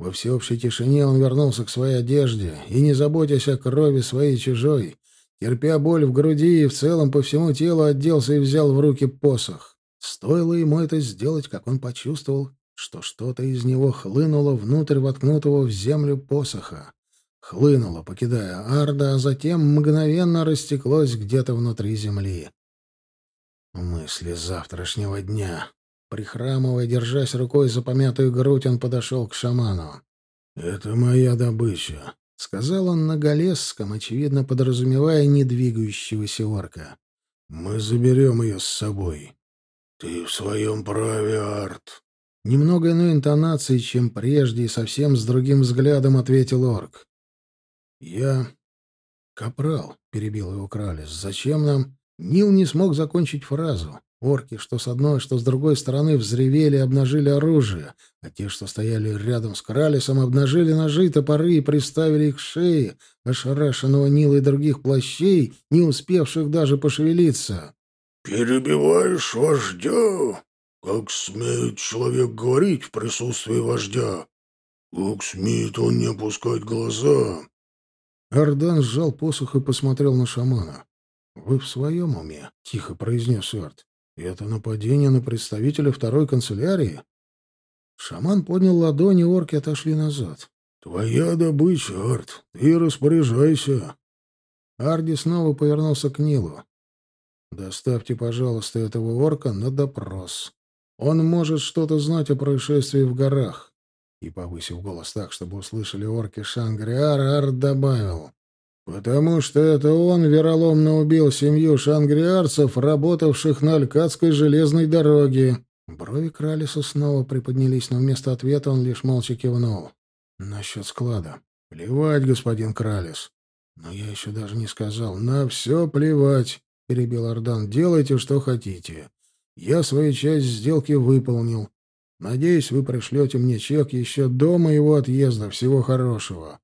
Во всеобщей тишине он вернулся к своей одежде и, не заботясь о крови своей чужой, Терпя боль в груди и в целом по всему телу, отделся и взял в руки посох. Стоило ему это сделать, как он почувствовал, что что-то из него хлынуло внутрь воткнутого в землю посоха. Хлынуло, покидая Арда, а затем мгновенно растеклось где-то внутри земли. Мысли завтрашнего дня. Прихрамывая, держась рукой за помятую грудь, он подошел к шаману. «Это моя добыча. — сказал он на Галесском, очевидно подразумевая недвигающегося орка. «Мы заберем ее с собой». «Ты в своем праве, Арт». Немного иной интонацией, чем прежде, и совсем с другим взглядом ответил орк. «Я... Капрал», — перебил его Кралис. «Зачем нам...» Нил не смог закончить фразу. Орки, что с одной, что с другой стороны, взревели и обнажили оружие, а те, что стояли рядом с Кралисом, обнажили ножи, топоры и приставили их к шее, ошарашенного Нила и других плащей, не успевших даже пошевелиться. «Перебиваешь вождя? Как смеет человек говорить в присутствии вождя? Как смеет он не опускать глаза?» Ардан сжал посох и посмотрел на шамана. «Вы в своем уме?» — тихо произнес Арт. Это нападение на представителя второй канцелярии? Шаман поднял ладони, орки отошли назад. «Твоя добыча, Арт. Ты распоряжайся». Арди снова повернулся к Нилу. «Доставьте, пожалуйста, этого орка на допрос. Он может что-то знать о происшествии в горах». И, повысив голос так, чтобы услышали орки Шангриара, Арт добавил. Потому что это он вероломно убил семью шангриарцев, работавших на Алькадской железной дороге. Брови Кралиса снова приподнялись, но вместо ответа он лишь молча кивнул. Насчет склада. Плевать, господин Кралис. Но я еще даже не сказал. На все плевать, перебил Ардан. Делайте, что хотите. Я свою часть сделки выполнил. Надеюсь, вы пришлете мне чек еще до моего отъезда. Всего хорошего.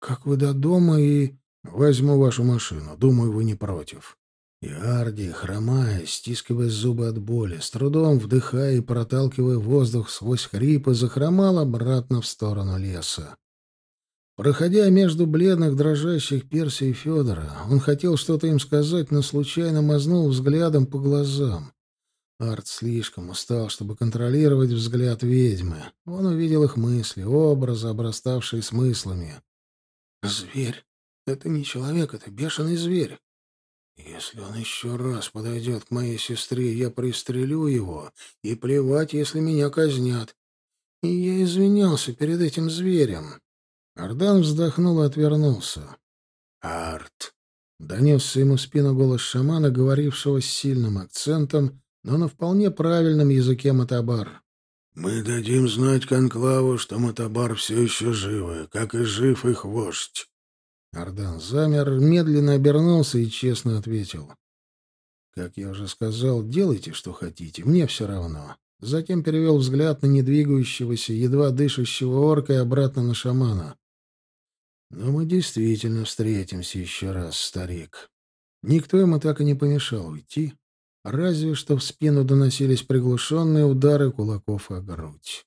«Как вы до дома и...» «Возьму вашу машину. Думаю, вы не против». И Арди, хромая, стискивая зубы от боли, с трудом вдыхая и проталкивая воздух сквозь хрипы, захромал обратно в сторону леса. Проходя между бледных, дрожащих Перси и Федора, он хотел что-то им сказать, но случайно мазнул взглядом по глазам. Арт слишком устал, чтобы контролировать взгляд ведьмы. Он увидел их мысли, образы, обраставшие смыслами. «Зверь! Это не человек, это бешеный зверь!» Если он еще раз подойдет к моей сестре, я пристрелю его, и плевать, если меня казнят. И я извинялся перед этим зверем. Ардан вздохнул и отвернулся. «Арт!» — донесся ему в спину голос шамана, говорившего с сильным акцентом, но на вполне правильном языке Матабар. «Мы дадим знать Конклаву, что Матабар все еще живы, как и жив их вождь. Ардан замер, медленно обернулся и честно ответил. «Как я уже сказал, делайте, что хотите, мне все равно». Затем перевел взгляд на недвигающегося, едва дышащего орка и обратно на шамана. «Но мы действительно встретимся еще раз, старик». Никто ему так и не помешал уйти, разве что в спину доносились приглушенные удары кулаков о грудь.